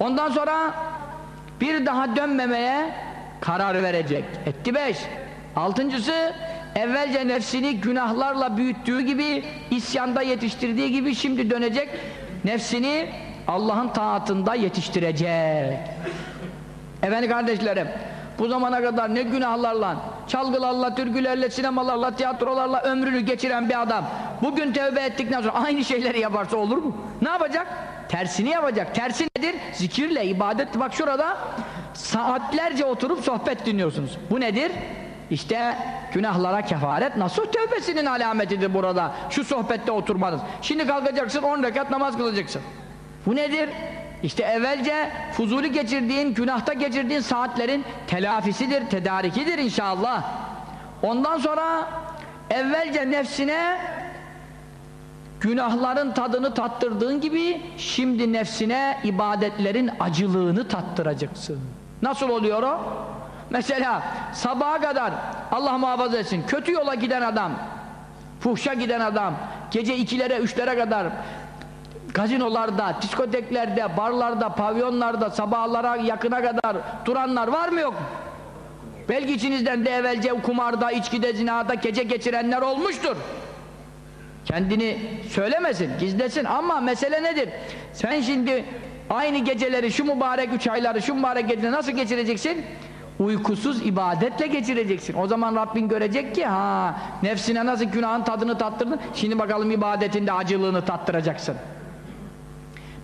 Ondan sonra bir daha dönmemeye karar verecek. Etti beş. Altıncısı evvelce nefsini günahlarla büyüttüğü gibi isyanda yetiştirdiği gibi şimdi dönecek nefsini Allah'ın taatında yetiştirecek. Efendim kardeşlerim bu zamana kadar ne günahlarla, çalgılarla, türkülerle, sinemalarla, tiyatrolarla ömrünü geçiren bir adam bugün tövbe ettikten sonra aynı şeyleri yaparsa olur mu? Ne yapacak? Tersini yapacak. Tersi nedir? Zikirle, ibadet. Bak şurada saatlerce oturup sohbet dinliyorsunuz. Bu nedir? İşte günahlara kefaret nasuh tövbesinin alametidir burada. Şu sohbette oturmanız. Şimdi kalkacaksın 10 rekat namaz kılacaksın. Bu nedir? İşte evvelce fuzuli geçirdiğin, günahta geçirdiğin saatlerin telafisidir, tedarikidir inşallah. Ondan sonra evvelce nefsine günahların tadını tattırdığın gibi şimdi nefsine ibadetlerin acılığını tattıracaksın. Nasıl oluyor o? Mesela sabaha kadar Allah muhafaza etsin kötü yola giden adam, fuhşa giden adam, gece ikilere üçlere kadar gazinolarda, diskoteklerde, barlarda, pavyonlarda sabahlara yakına kadar duranlar var mı yok? Belki içinizden de evvelce kumarda, içkide, zinada gece geçirenler olmuştur. Kendini söylemesin, gizlesin ama mesele nedir? Sen şimdi aynı geceleri, şu mübarek üç ayları, şu mübarek geceleri nasıl geçireceksin? Uykusuz ibadetle geçireceksin. O zaman Rabbin görecek ki ha nefsine nasıl günahın tadını tattırdın, şimdi bakalım ibadetinde acılığını tattıracaksın.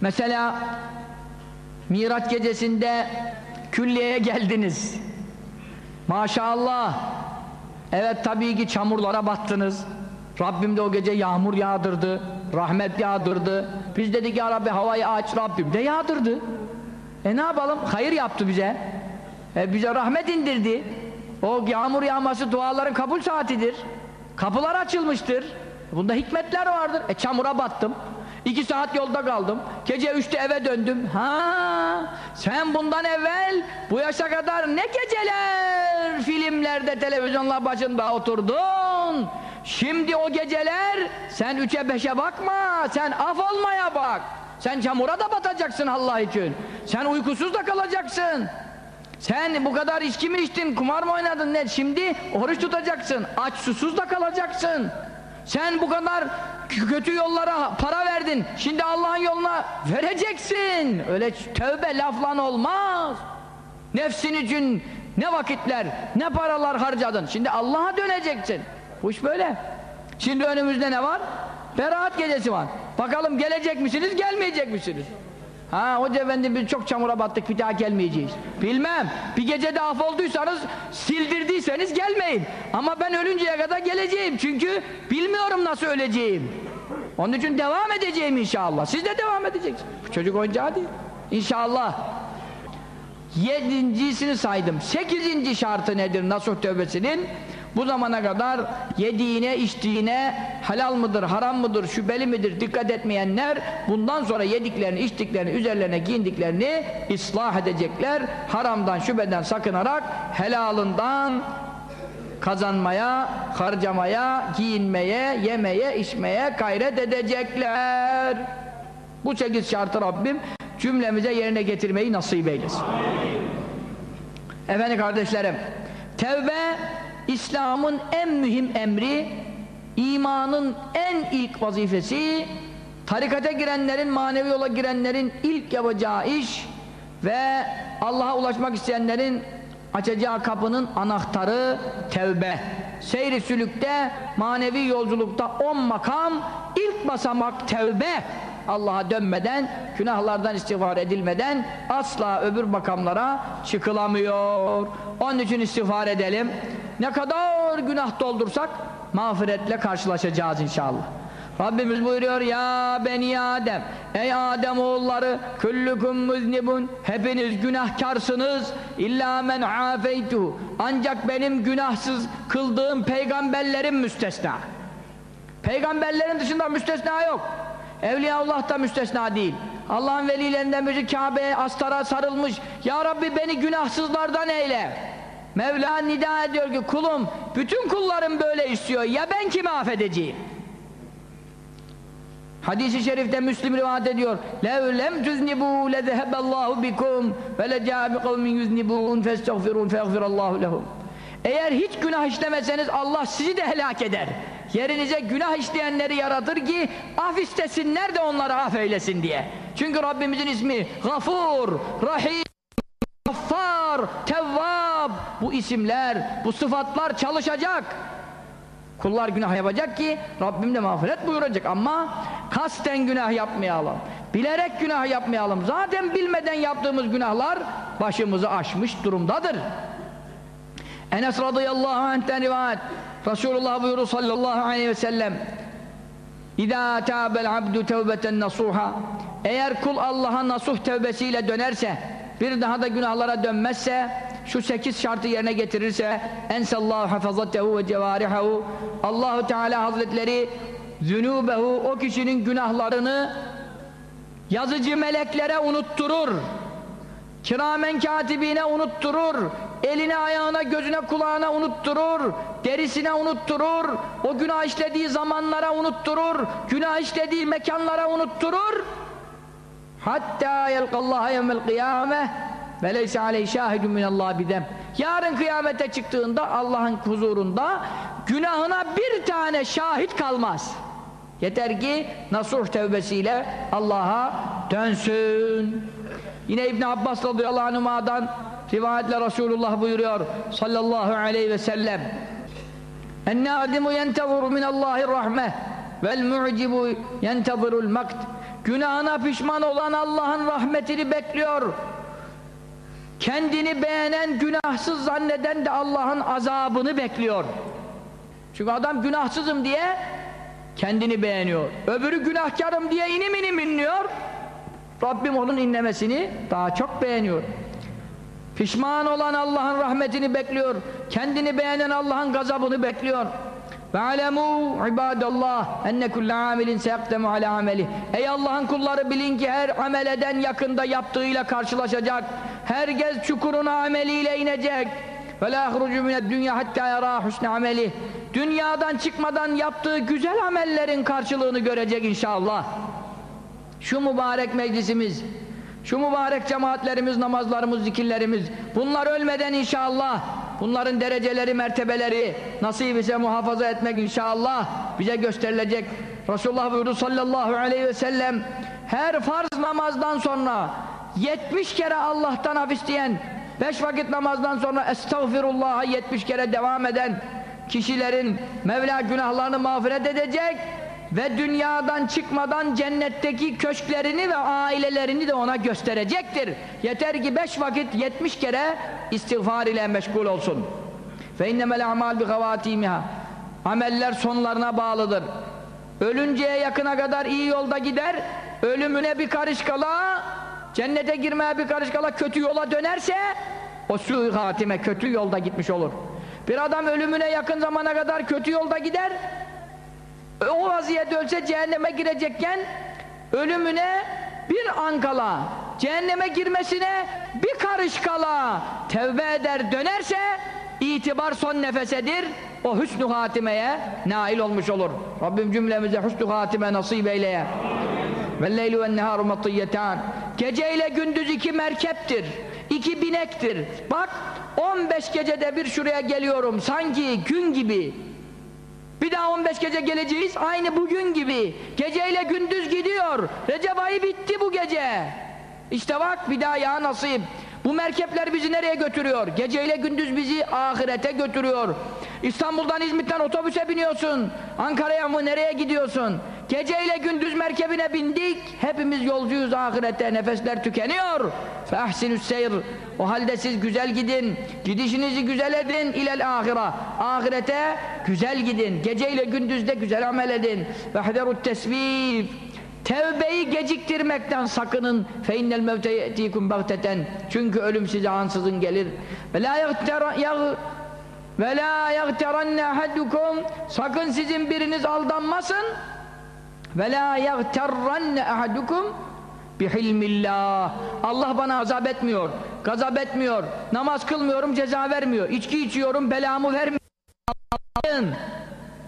Mesela Miraç gecesinde külliyeye geldiniz. Maşallah. Evet tabii ki çamurlara battınız. Rabbim de o gece yağmur yağdırdı. Rahmet yağdırdı. Biz dedik ya Rabbi havayı aç Rabbim de yağdırdı. E ne yapalım? Hayır yaptı bize. E bize rahmet indirdi. O yağmur yağması duaların kabul saatidir. Kapılar açılmıştır. Bunda hikmetler vardır. E çamura battım. İki saat yolda kaldım. Gece üçte eve döndüm. Ha, sen bundan evvel bu yaşa kadar ne geceler filmlerde, televizyonlar başında oturdun. Şimdi o geceler sen üçe beşe bakma. Sen af olmaya bak. Sen çamura da batacaksın Allah için. Sen uykusuz da kalacaksın. Sen bu kadar içki mi içtin, kumar mı oynadın ne? Şimdi oruç tutacaksın. Aç susuz da kalacaksın. Sen bu kadar kötü yollara para verdin. Şimdi Allah'ın yoluna vereceksin. Öyle tövbe laflan olmaz. Nefsin için ne vakitler, ne paralar harcadın. Şimdi Allah'a döneceksin. Bu iş böyle. Şimdi önümüzde ne var? Beraat gecesi var. Bakalım gelecek misiniz, gelmeyecek misiniz? Ha hoca efendi biz çok çamura battık bir daha gelmeyeceğiz. Bilmem. Bir gecede af olduysanız sildirdiyseniz gelmeyin. Ama ben ölünceye kadar geleceğim. Çünkü bilmiyorum nasıl öleceğim. Onun için devam edeceğim inşallah. Siz de devam edeceksiniz. Bu çocuk oyuncağı değil. İnşallah. Yedincisini saydım. Sekizinci şartı nedir nasuh tövbesinin? Bu zamana kadar yediğine, içtiğine halal mıdır, haram mıdır, şüpheli midir dikkat etmeyenler bundan sonra yediklerini, içtiklerini, üzerlerine giyindiklerini ıslah edecekler. Haramdan, şüpheden sakınarak helalından kazanmaya, harcamaya, giyinmeye, yemeye, içmeye gayret edecekler. Bu sekiz şartı Rabbim cümlemize yerine getirmeyi nasip eylesin. Efendim kardeşlerim, tevbe İslam'ın en mühim emri, imanın en ilk vazifesi, tarikata girenlerin, manevi yola girenlerin ilk yapacağı iş ve Allah'a ulaşmak isteyenlerin açacağı kapının anahtarı tevbe. Seyri sülükte, manevi yolculukta on makam, ilk basamak tevbe. Allah'a dönmeden, günahlardan istiğfar edilmeden asla öbür makamlara çıkılamıyor. Onun için istiğfar edelim. Ne kadar günah doldursak mağfiretle karşılaşacağız inşallah. Rabbimiz buyuruyor ya beni Adem ey Adem oğulları kullukum muznibun hepiniz günahkarsınız illa men afeytu ancak benim günahsız kıldığım peygamberlerim müstesna peygamberlerin dışında müstesna yok Evliyaullah da müstesna değil Allah'ın velilerinden biri Kabe'ye astara sarılmış Ya Rabbi beni günahsızlardan eyle Mevla nida ediyor ki kulum bütün kullarım böyle istiyor ya ben kimi affedeceğim Hadis-i şerifte Müslim rivayet ediyor. لَوْ لَمْ تُذْنِبُوا لَذَهَبَ اللّٰهُ بِكُمْ وَلَجَاءَ بِقَوْمٍ يُذْنِبُونَ فَاسْتَغْفِرُونَ فَيَغْفِرَ اللّٰهُ لَهُمْ eğer hiç günah işlemeseniz Allah sizi de helak eder. Yerinize günah işleyenleri yaratır ki af istesinler de onları affeylesin diye. Çünkü Rabbimizin ismi Gafur, Rahim, Gaffar, Tevvab bu isimler, bu sıfatlar çalışacak. Kullar günah yapacak ki Rabbim de mağfiret buyuracak ama kasten günah yapmayalım. Bilerek günah yapmayalım. Zaten bilmeden yaptığımız günahlar başımızı aşmış durumdadır. Enes radıyallahu anh'ten rivayet. Resulullah buyurur sallallahu aleyhi ve sellem İzâ tâbel abdu tevbeten nasuha. Eğer kul Allah'a nasuh tevbesiyle dönerse bir daha da günahlara dönmezse şu sekiz şartı yerine getirirse ensallahu hafazatehu ve cevarihahu. Allahu Teala Hazretleri zünubehu o kişinin günahlarını yazıcı meleklere unutturur. Kiramen katibine unutturur eline ayağına gözüne kulağına unutturur. Derisine unutturur. O günah işlediği zamanlara unutturur. Günah işlediği mekanlara unutturur. Hatta yelkallaha yevmel kıyameh ve leyse aleyh şahidun minallah bidem yarın kıyamete çıktığında Allah'ın huzurunda günahına bir tane şahit kalmaz. Yeter ki nasuh tevbesiyle Allah'a dönsün. Yine İbn Abbas radıyallahu anhuma'dan rivayetle Resulullah buyuruyor sallallahu aleyhi ve sellem. Ennâdimu yentezuru minallahi rahmeh vel mu'cibu yentezirul makt. Günahına pişman olan Allah'ın rahmetini bekliyor. Kendini beğenen günahsız zanneden de Allah'ın azabını bekliyor. Çünkü adam günahsızım diye kendini beğeniyor. Öbürü günahkarım diye inim inim inliyor. Rabbim onun inlemesini daha çok beğeniyor pişman olan Allah'ın rahmetini bekliyor. Kendini beğenen Allah'ın gazabını bekliyor. Ve alemu ibadallah enne kulle amilin seyaktemu ala ameli. Ey Allah'ın kulları bilin ki her amel eden yakında yaptığıyla karşılaşacak. Herkes çukuruna ameliyle inecek. Ve la ahrucu dünya hatta yara husne ameli. Dünyadan çıkmadan yaptığı güzel amellerin karşılığını görecek inşallah. Şu mübarek meclisimiz şu mübarek cemaatlerimiz, namazlarımız, zikirlerimiz bunlar ölmeden inşallah bunların dereceleri, mertebeleri nasip ise muhafaza etmek inşallah bize gösterilecek. Resulullah buyurdu sallallahu aleyhi ve sellem her farz namazdan sonra 70 kere Allah'tan af isteyen 5 vakit namazdan sonra estağfirullah'a 70 kere devam eden kişilerin Mevla günahlarını mağfiret edecek ve dünyadan çıkmadan cennetteki köşklerini ve ailelerini de ona gösterecektir. Yeter ki beş vakit yetmiş kere istiğfar ile meşgul olsun. Fe innemel amal bi havatimiha. Ameller sonlarına bağlıdır. Ölünceye yakına kadar iyi yolda gider, ölümüne bir karış kala, cennete girmeye bir karış kala kötü yola dönerse, o su hatime kötü yolda gitmiş olur. Bir adam ölümüne yakın zamana kadar kötü yolda gider, o vaziyette ölse cehenneme girecekken ölümüne bir an kala cehenneme girmesine bir karış kala tevbe eder dönerse itibar son nefesedir. O hüsnü hatimeye nail olmuş olur. Rabbim cümlemize hüsnü hatime nasip eyleye ve leylu ve neharu matiyyetan. Gece ile gündüz iki merkeptir iki binektir. Bak 15 gecede bir şuraya geliyorum. Sanki gün gibi bir daha 15 gece geleceğiz aynı bugün gibi. Geceyle gündüz gidiyor. Recep ayı bitti bu gece. İşte bak bir daha ya nasip bu merkepler bizi nereye götürüyor? Geceyle gündüz bizi ahirete götürüyor. İstanbul'dan İzmit'ten otobüse biniyorsun. Ankara'ya mı nereye gidiyorsun? Geceyle gündüz merkebine bindik. Hepimiz yolcuyuz ahirete nefesler tükeniyor. Fehsinü's seyr. O halde siz güzel gidin. Gidişinizi güzel edin ilel ahira. Ahirete güzel gidin. Geceyle gündüzde güzel amel edin. Vehderut tesbih Tevbeyi geciktirmekten sakının. Fe innel mevte ye'tikum bagteten. Çünkü ölüm size ansızın gelir. Ve la ve la yagteranne ahadukum. Sakın sizin biriniz aldanmasın. Ve la yagterranne ahadukum bihilmillah. Allah bana azap etmiyor, gazap etmiyor, namaz kılmıyorum, ceza vermiyor, içki içiyorum, belamı vermiyor.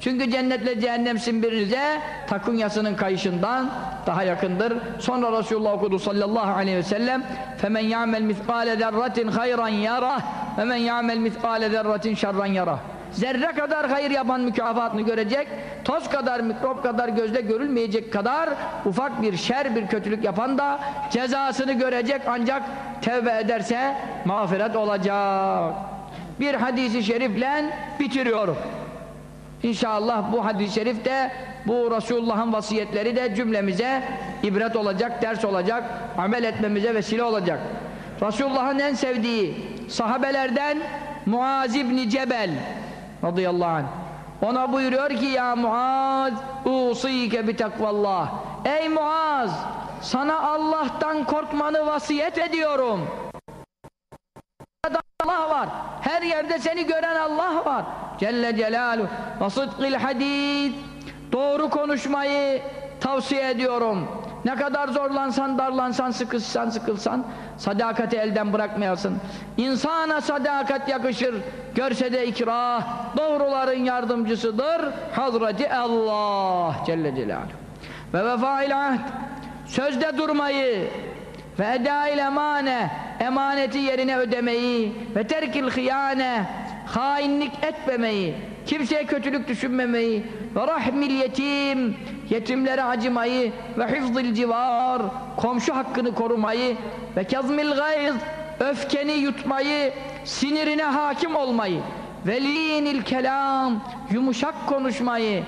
Çünkü cennetle cehennem sizin birinize takunyasının kayışından daha yakındır. Sonra Resulullah okudu sallallahu aleyhi ve sellem فَمَنْ يَعْمَلْ مِثْقَالَ ذَرَّةٍ خَيْرًا يَرَهِ وَمَنْ يَعْمَلْ مِثْقَالَ ذَرَّةٍ شَرًّا يَرَهِ Zerre kadar hayır yapan mükafatını görecek, toz kadar, mikrop kadar gözde görülmeyecek kadar ufak bir şer, bir kötülük yapan da cezasını görecek ancak tevbe ederse mağfiret olacak. Bir hadisi şerifle bitiriyorum. İnşallah bu hadis-i şerif de bu Resulullah'ın vasiyetleri de cümlemize ibret olacak, ders olacak, amel etmemize vesile olacak. Resulullah'ın en sevdiği sahabelerden Muaz İbni Cebel radıyallahu anh. Ona buyuruyor ki ya Muaz usike bi ey Muaz sana Allah'tan korkmanı vasiyet ediyorum Allah var her yerde seni gören Allah var Celle Celaluhu ve sıdkil hadid doğru konuşmayı tavsiye ediyorum ne kadar zorlansan, darlansan, sıkışsan, sıkılsan sadakati elden bırakmayasın. İnsana sadakat yakışır. Görse de ikrah. Doğruların yardımcısıdır. Hazreti Allah Celle Celaluhu. Ve vefail ahd. Sözde durmayı ve edail emane emaneti yerine ödemeyi ve terkil hıyane hainlik etmemeyi kimseye kötülük düşünmemeyi ve rahmil yetim yetimlere acımayı ve hifzil civar komşu hakkını korumayı ve kazmil gayz öfkeni yutmayı sinirine hakim olmayı ve linil kelam yumuşak konuşmayı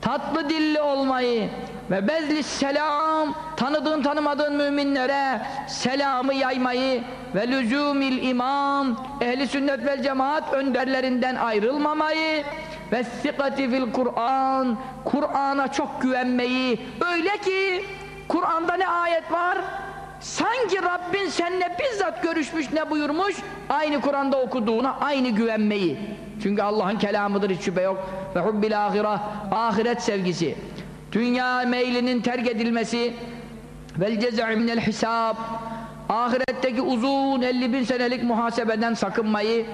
tatlı dilli olmayı ve bezlis selam tanıdığın tanımadığın müminlere selamı yaymayı ve lüzumil imam ehli sünnet vel cemaat önderlerinden ayrılmamayı ve sikati fil Kur'an Kur'an'a çok güvenmeyi. Öyle ki Kur'an'da ne ayet var? Sanki Rabbin seninle bizzat görüşmüş ne buyurmuş? Aynı Kur'an'da okuduğuna aynı güvenmeyi. Çünkü Allah'ın kelamıdır hiç şüphe yok. Ve hubbil ahireh ahiret sevgisi dünya meylinin terk edilmesi vel ceza'i minel hisab ahiretteki uzun 50 bin senelik muhasebeden sakınmayı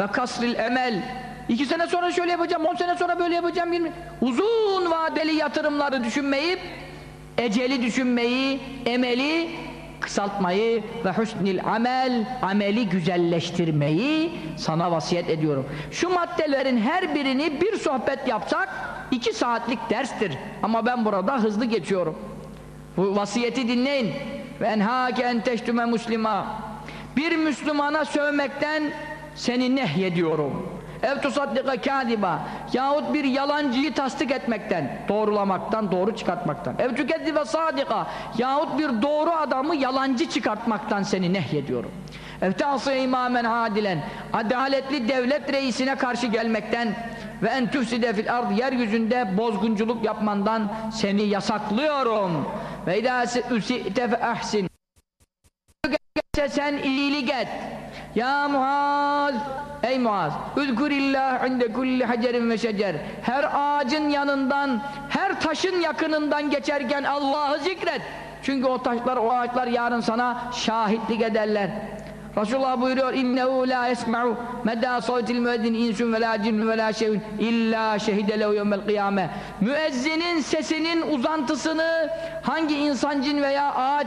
ve kasril emel iki sene sonra şöyle yapacağım, on sene sonra böyle yapacağım bilmiyorum. uzun vadeli yatırımları düşünmeyip eceli düşünmeyi, emeli kısaltmayı ve husnil amel ameli güzelleştirmeyi sana vasiyet ediyorum. Şu maddelerin her birini bir sohbet yapsak iki saatlik derstir. Ama ben burada hızlı geçiyorum. Bu vasiyeti dinleyin. Ve enhâke en teştüme muslima. Bir Müslümana sövmekten seni nehyediyorum. Ev tusaddika kâdiba yahut bir yalancıyı tasdik etmekten, doğrulamaktan, doğru çıkartmaktan. Ev tükezzibe sadika yahut bir doğru adamı yalancı çıkartmaktan seni nehyediyorum. Ev ta'sı imamen adilen adaletli devlet reisine karşı gelmekten ve en tüfside fil ard yeryüzünde bozgunculuk yapmandan seni yasaklıyorum. Ve idâ üsi'te fe ahsin sen iyilik et. Ya Muaz Ey Muaz Üzkurillah inde kulli hacerin ve şecer Her ağacın yanından Her taşın yakınından geçerken Allah'ı zikret Çünkü o taşlar o ağaçlar yarın sana şahitlik ederler Resulullah buyuruyor innehu la esma'u medâ savtil müezzin insun ve la cinnun ve la şeyun illa şehide lehu yevmel kıyame. Müezzinin sesinin uzantısını hangi insan cin veya ağaç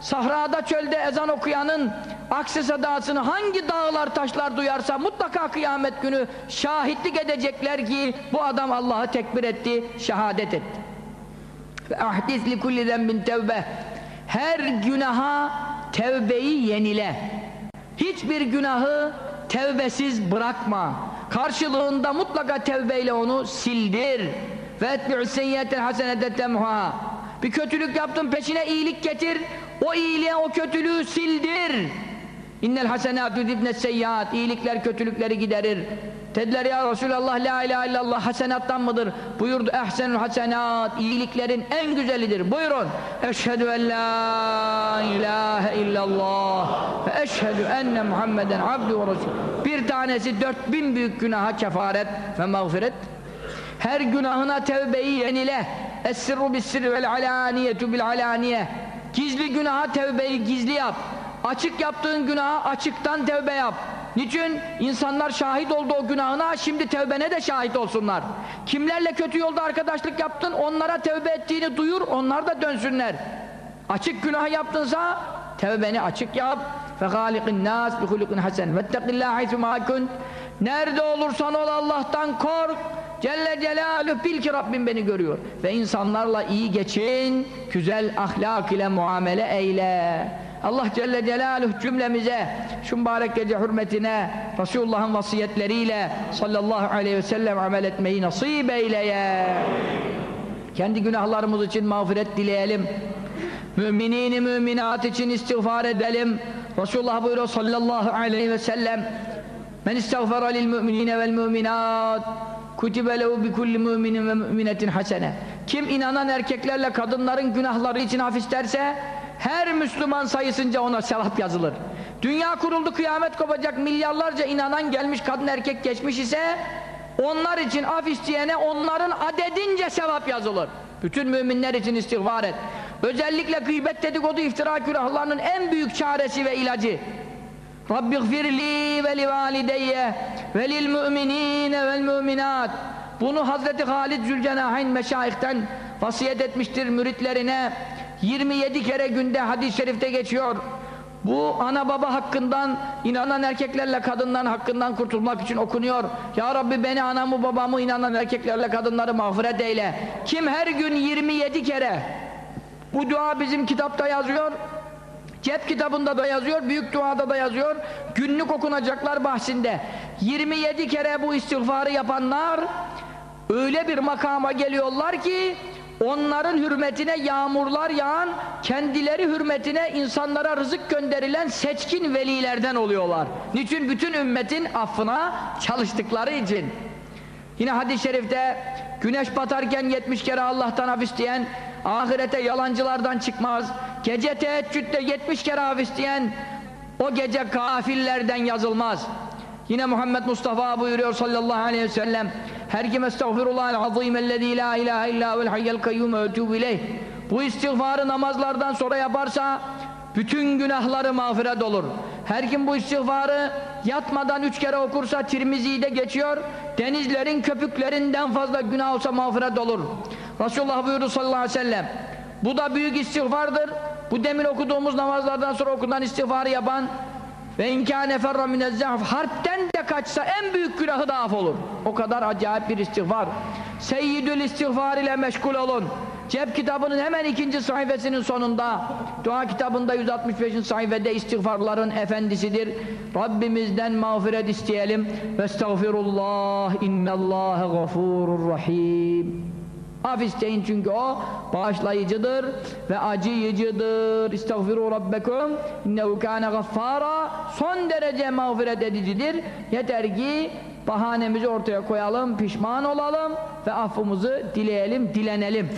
sahrada çölde ezan okuyanın aksi sedasını hangi dağlar taşlar duyarsa mutlaka kıyamet günü şahitlik edecekler ki bu adam Allah'ı tekbir etti şehadet etti. Ve ahdis li zembin tevbe. Her günaha tevbeyi yenile hiçbir günahı tevbesiz bırakma. Karşılığında mutlaka tevbeyle onu sildir. Ve etbi'us seyyiyetel hasenete temha. Bir kötülük yaptın peşine iyilik getir. O iyiliğe o kötülüğü sildir innel hasenatü dibne seyyiat iyilikler kötülükleri giderir. Dediler ya Resulallah la ilahe illallah hasenattan mıdır? Buyurdu ehsenül hasenat iyiliklerin en güzelidir. Buyurun. Eşhedü en la ilahe illallah ve eşhedü enne Muhammeden abdü ve resul. Bir tanesi dört bin büyük günaha kefaret ve mağfiret. Her günahına tevbeyi yenile. Es-sirru bis-sirri vel alaniyetu bil alaniye. Gizli günaha tevbeyi gizli yap açık yaptığın günaha açıktan tevbe yap Niçin? İnsanlar şahit oldu o günahına, şimdi tevbene de şahit olsunlar. Kimlerle kötü yolda arkadaşlık yaptın, onlara tevbe ettiğini duyur, onlar da dönsünler. Açık günah yaptınsa, tevbeni açık yap. فَخَالِقِ النَّاسِ بِخُلُقٍ حَسَنٍ وَاتَّقِ اللّٰهِ حَيْثُ مَا كُنْتَ Nerede olursan ol Allah'tan kork. Celle Celaluhu bil ki Rabbim beni görüyor. Ve insanlarla iyi geçin, güzel ahlak ile muamele eyle. Allah Celle Celaluhu cümlemize şu mübarek gece hürmetine Resulullah'ın vasiyetleriyle sallallahu aleyhi ve sellem amel etmeyi nasip eyleye. Kendi günahlarımız için mağfiret dileyelim. Müminini müminat için istiğfar edelim. Resulullah buyuruyor sallallahu aleyhi ve sellem Men istiğfara lil müminine vel müminat kutibe lehu bi kulli müminin ve müminetin hasene. Kim inanan erkeklerle kadınların günahları için af isterse her Müslüman sayısınca ona sevap yazılır. Dünya kuruldu kıyamet kopacak milyarlarca inanan gelmiş kadın erkek geçmiş ise onlar için af isteyene onların adedince sevap yazılır. Bütün müminler için istiğfar et. Özellikle gıybet dedikodu iftira günahlarının en büyük çaresi ve ilacı. Rabbi gfirli ve li valideyye ve lil müminine vel müminat. Bunu Hazreti Halid Zülcenahayn meşayihten vasiyet etmiştir müritlerine. 27 kere günde hadis-i şerifte geçiyor. Bu ana baba hakkından, inanan erkeklerle kadınların hakkından kurtulmak için okunuyor. Ya Rabbi beni, anamı, babamı, inanan erkeklerle kadınları mağfiret eyle. Kim her gün 27 kere bu dua bizim kitapta yazıyor. Cep kitabında da yazıyor, büyük duada da yazıyor. Günlük okunacaklar bahsinde. 27 kere bu istiğfarı yapanlar öyle bir makama geliyorlar ki onların hürmetine yağmurlar yağan, kendileri hürmetine insanlara rızık gönderilen seçkin velilerden oluyorlar. Niçin? Bütün ümmetin affına çalıştıkları için. Yine hadis-i şerifte güneş batarken 70 kere Allah'tan af isteyen ahirete yalancılardan çıkmaz. Gece teheccüde 70 kere af isteyen o gece kafillerden yazılmaz. Yine Muhammed Mustafa buyuruyor sallallahu aleyhi ve sellem her kim estağfirullahal azim ellezî la ilahe illa vel hayyel kayyum ötûbü ileyh bu istiğfarı namazlardan sonra yaparsa bütün günahları mağfiret olur. Her kim bu istiğfarı yatmadan üç kere okursa Tirmizi'de geçiyor. Denizlerin köpüklerinden fazla günah olsa mağfiret olur. Resulullah buyurdu sallallahu aleyhi ve sellem. Bu da büyük istiğfardır. Bu demin okuduğumuz namazlardan sonra okunan istiğfarı yapan ve inkâne ferra minezzâf harpten de kaçsa en büyük günahı da af olur. O kadar acayip bir istiğfar. Seyyidül istiğfar ile meşgul olun. Cep kitabının hemen ikinci sayfasının sonunda dua kitabında 165. sayfede istiğfarların efendisidir. Rabbimizden mağfiret isteyelim. Vestağfirullah innallâhe gafurur rahim. Af isteyin çünkü o bağışlayıcıdır ve acıyıcıdır. İstağfiru rabbekum innehu kâne gaffara son derece mağfiret edicidir. Yeter ki bahanemizi ortaya koyalım, pişman olalım ve affımızı dileyelim, dilenelim.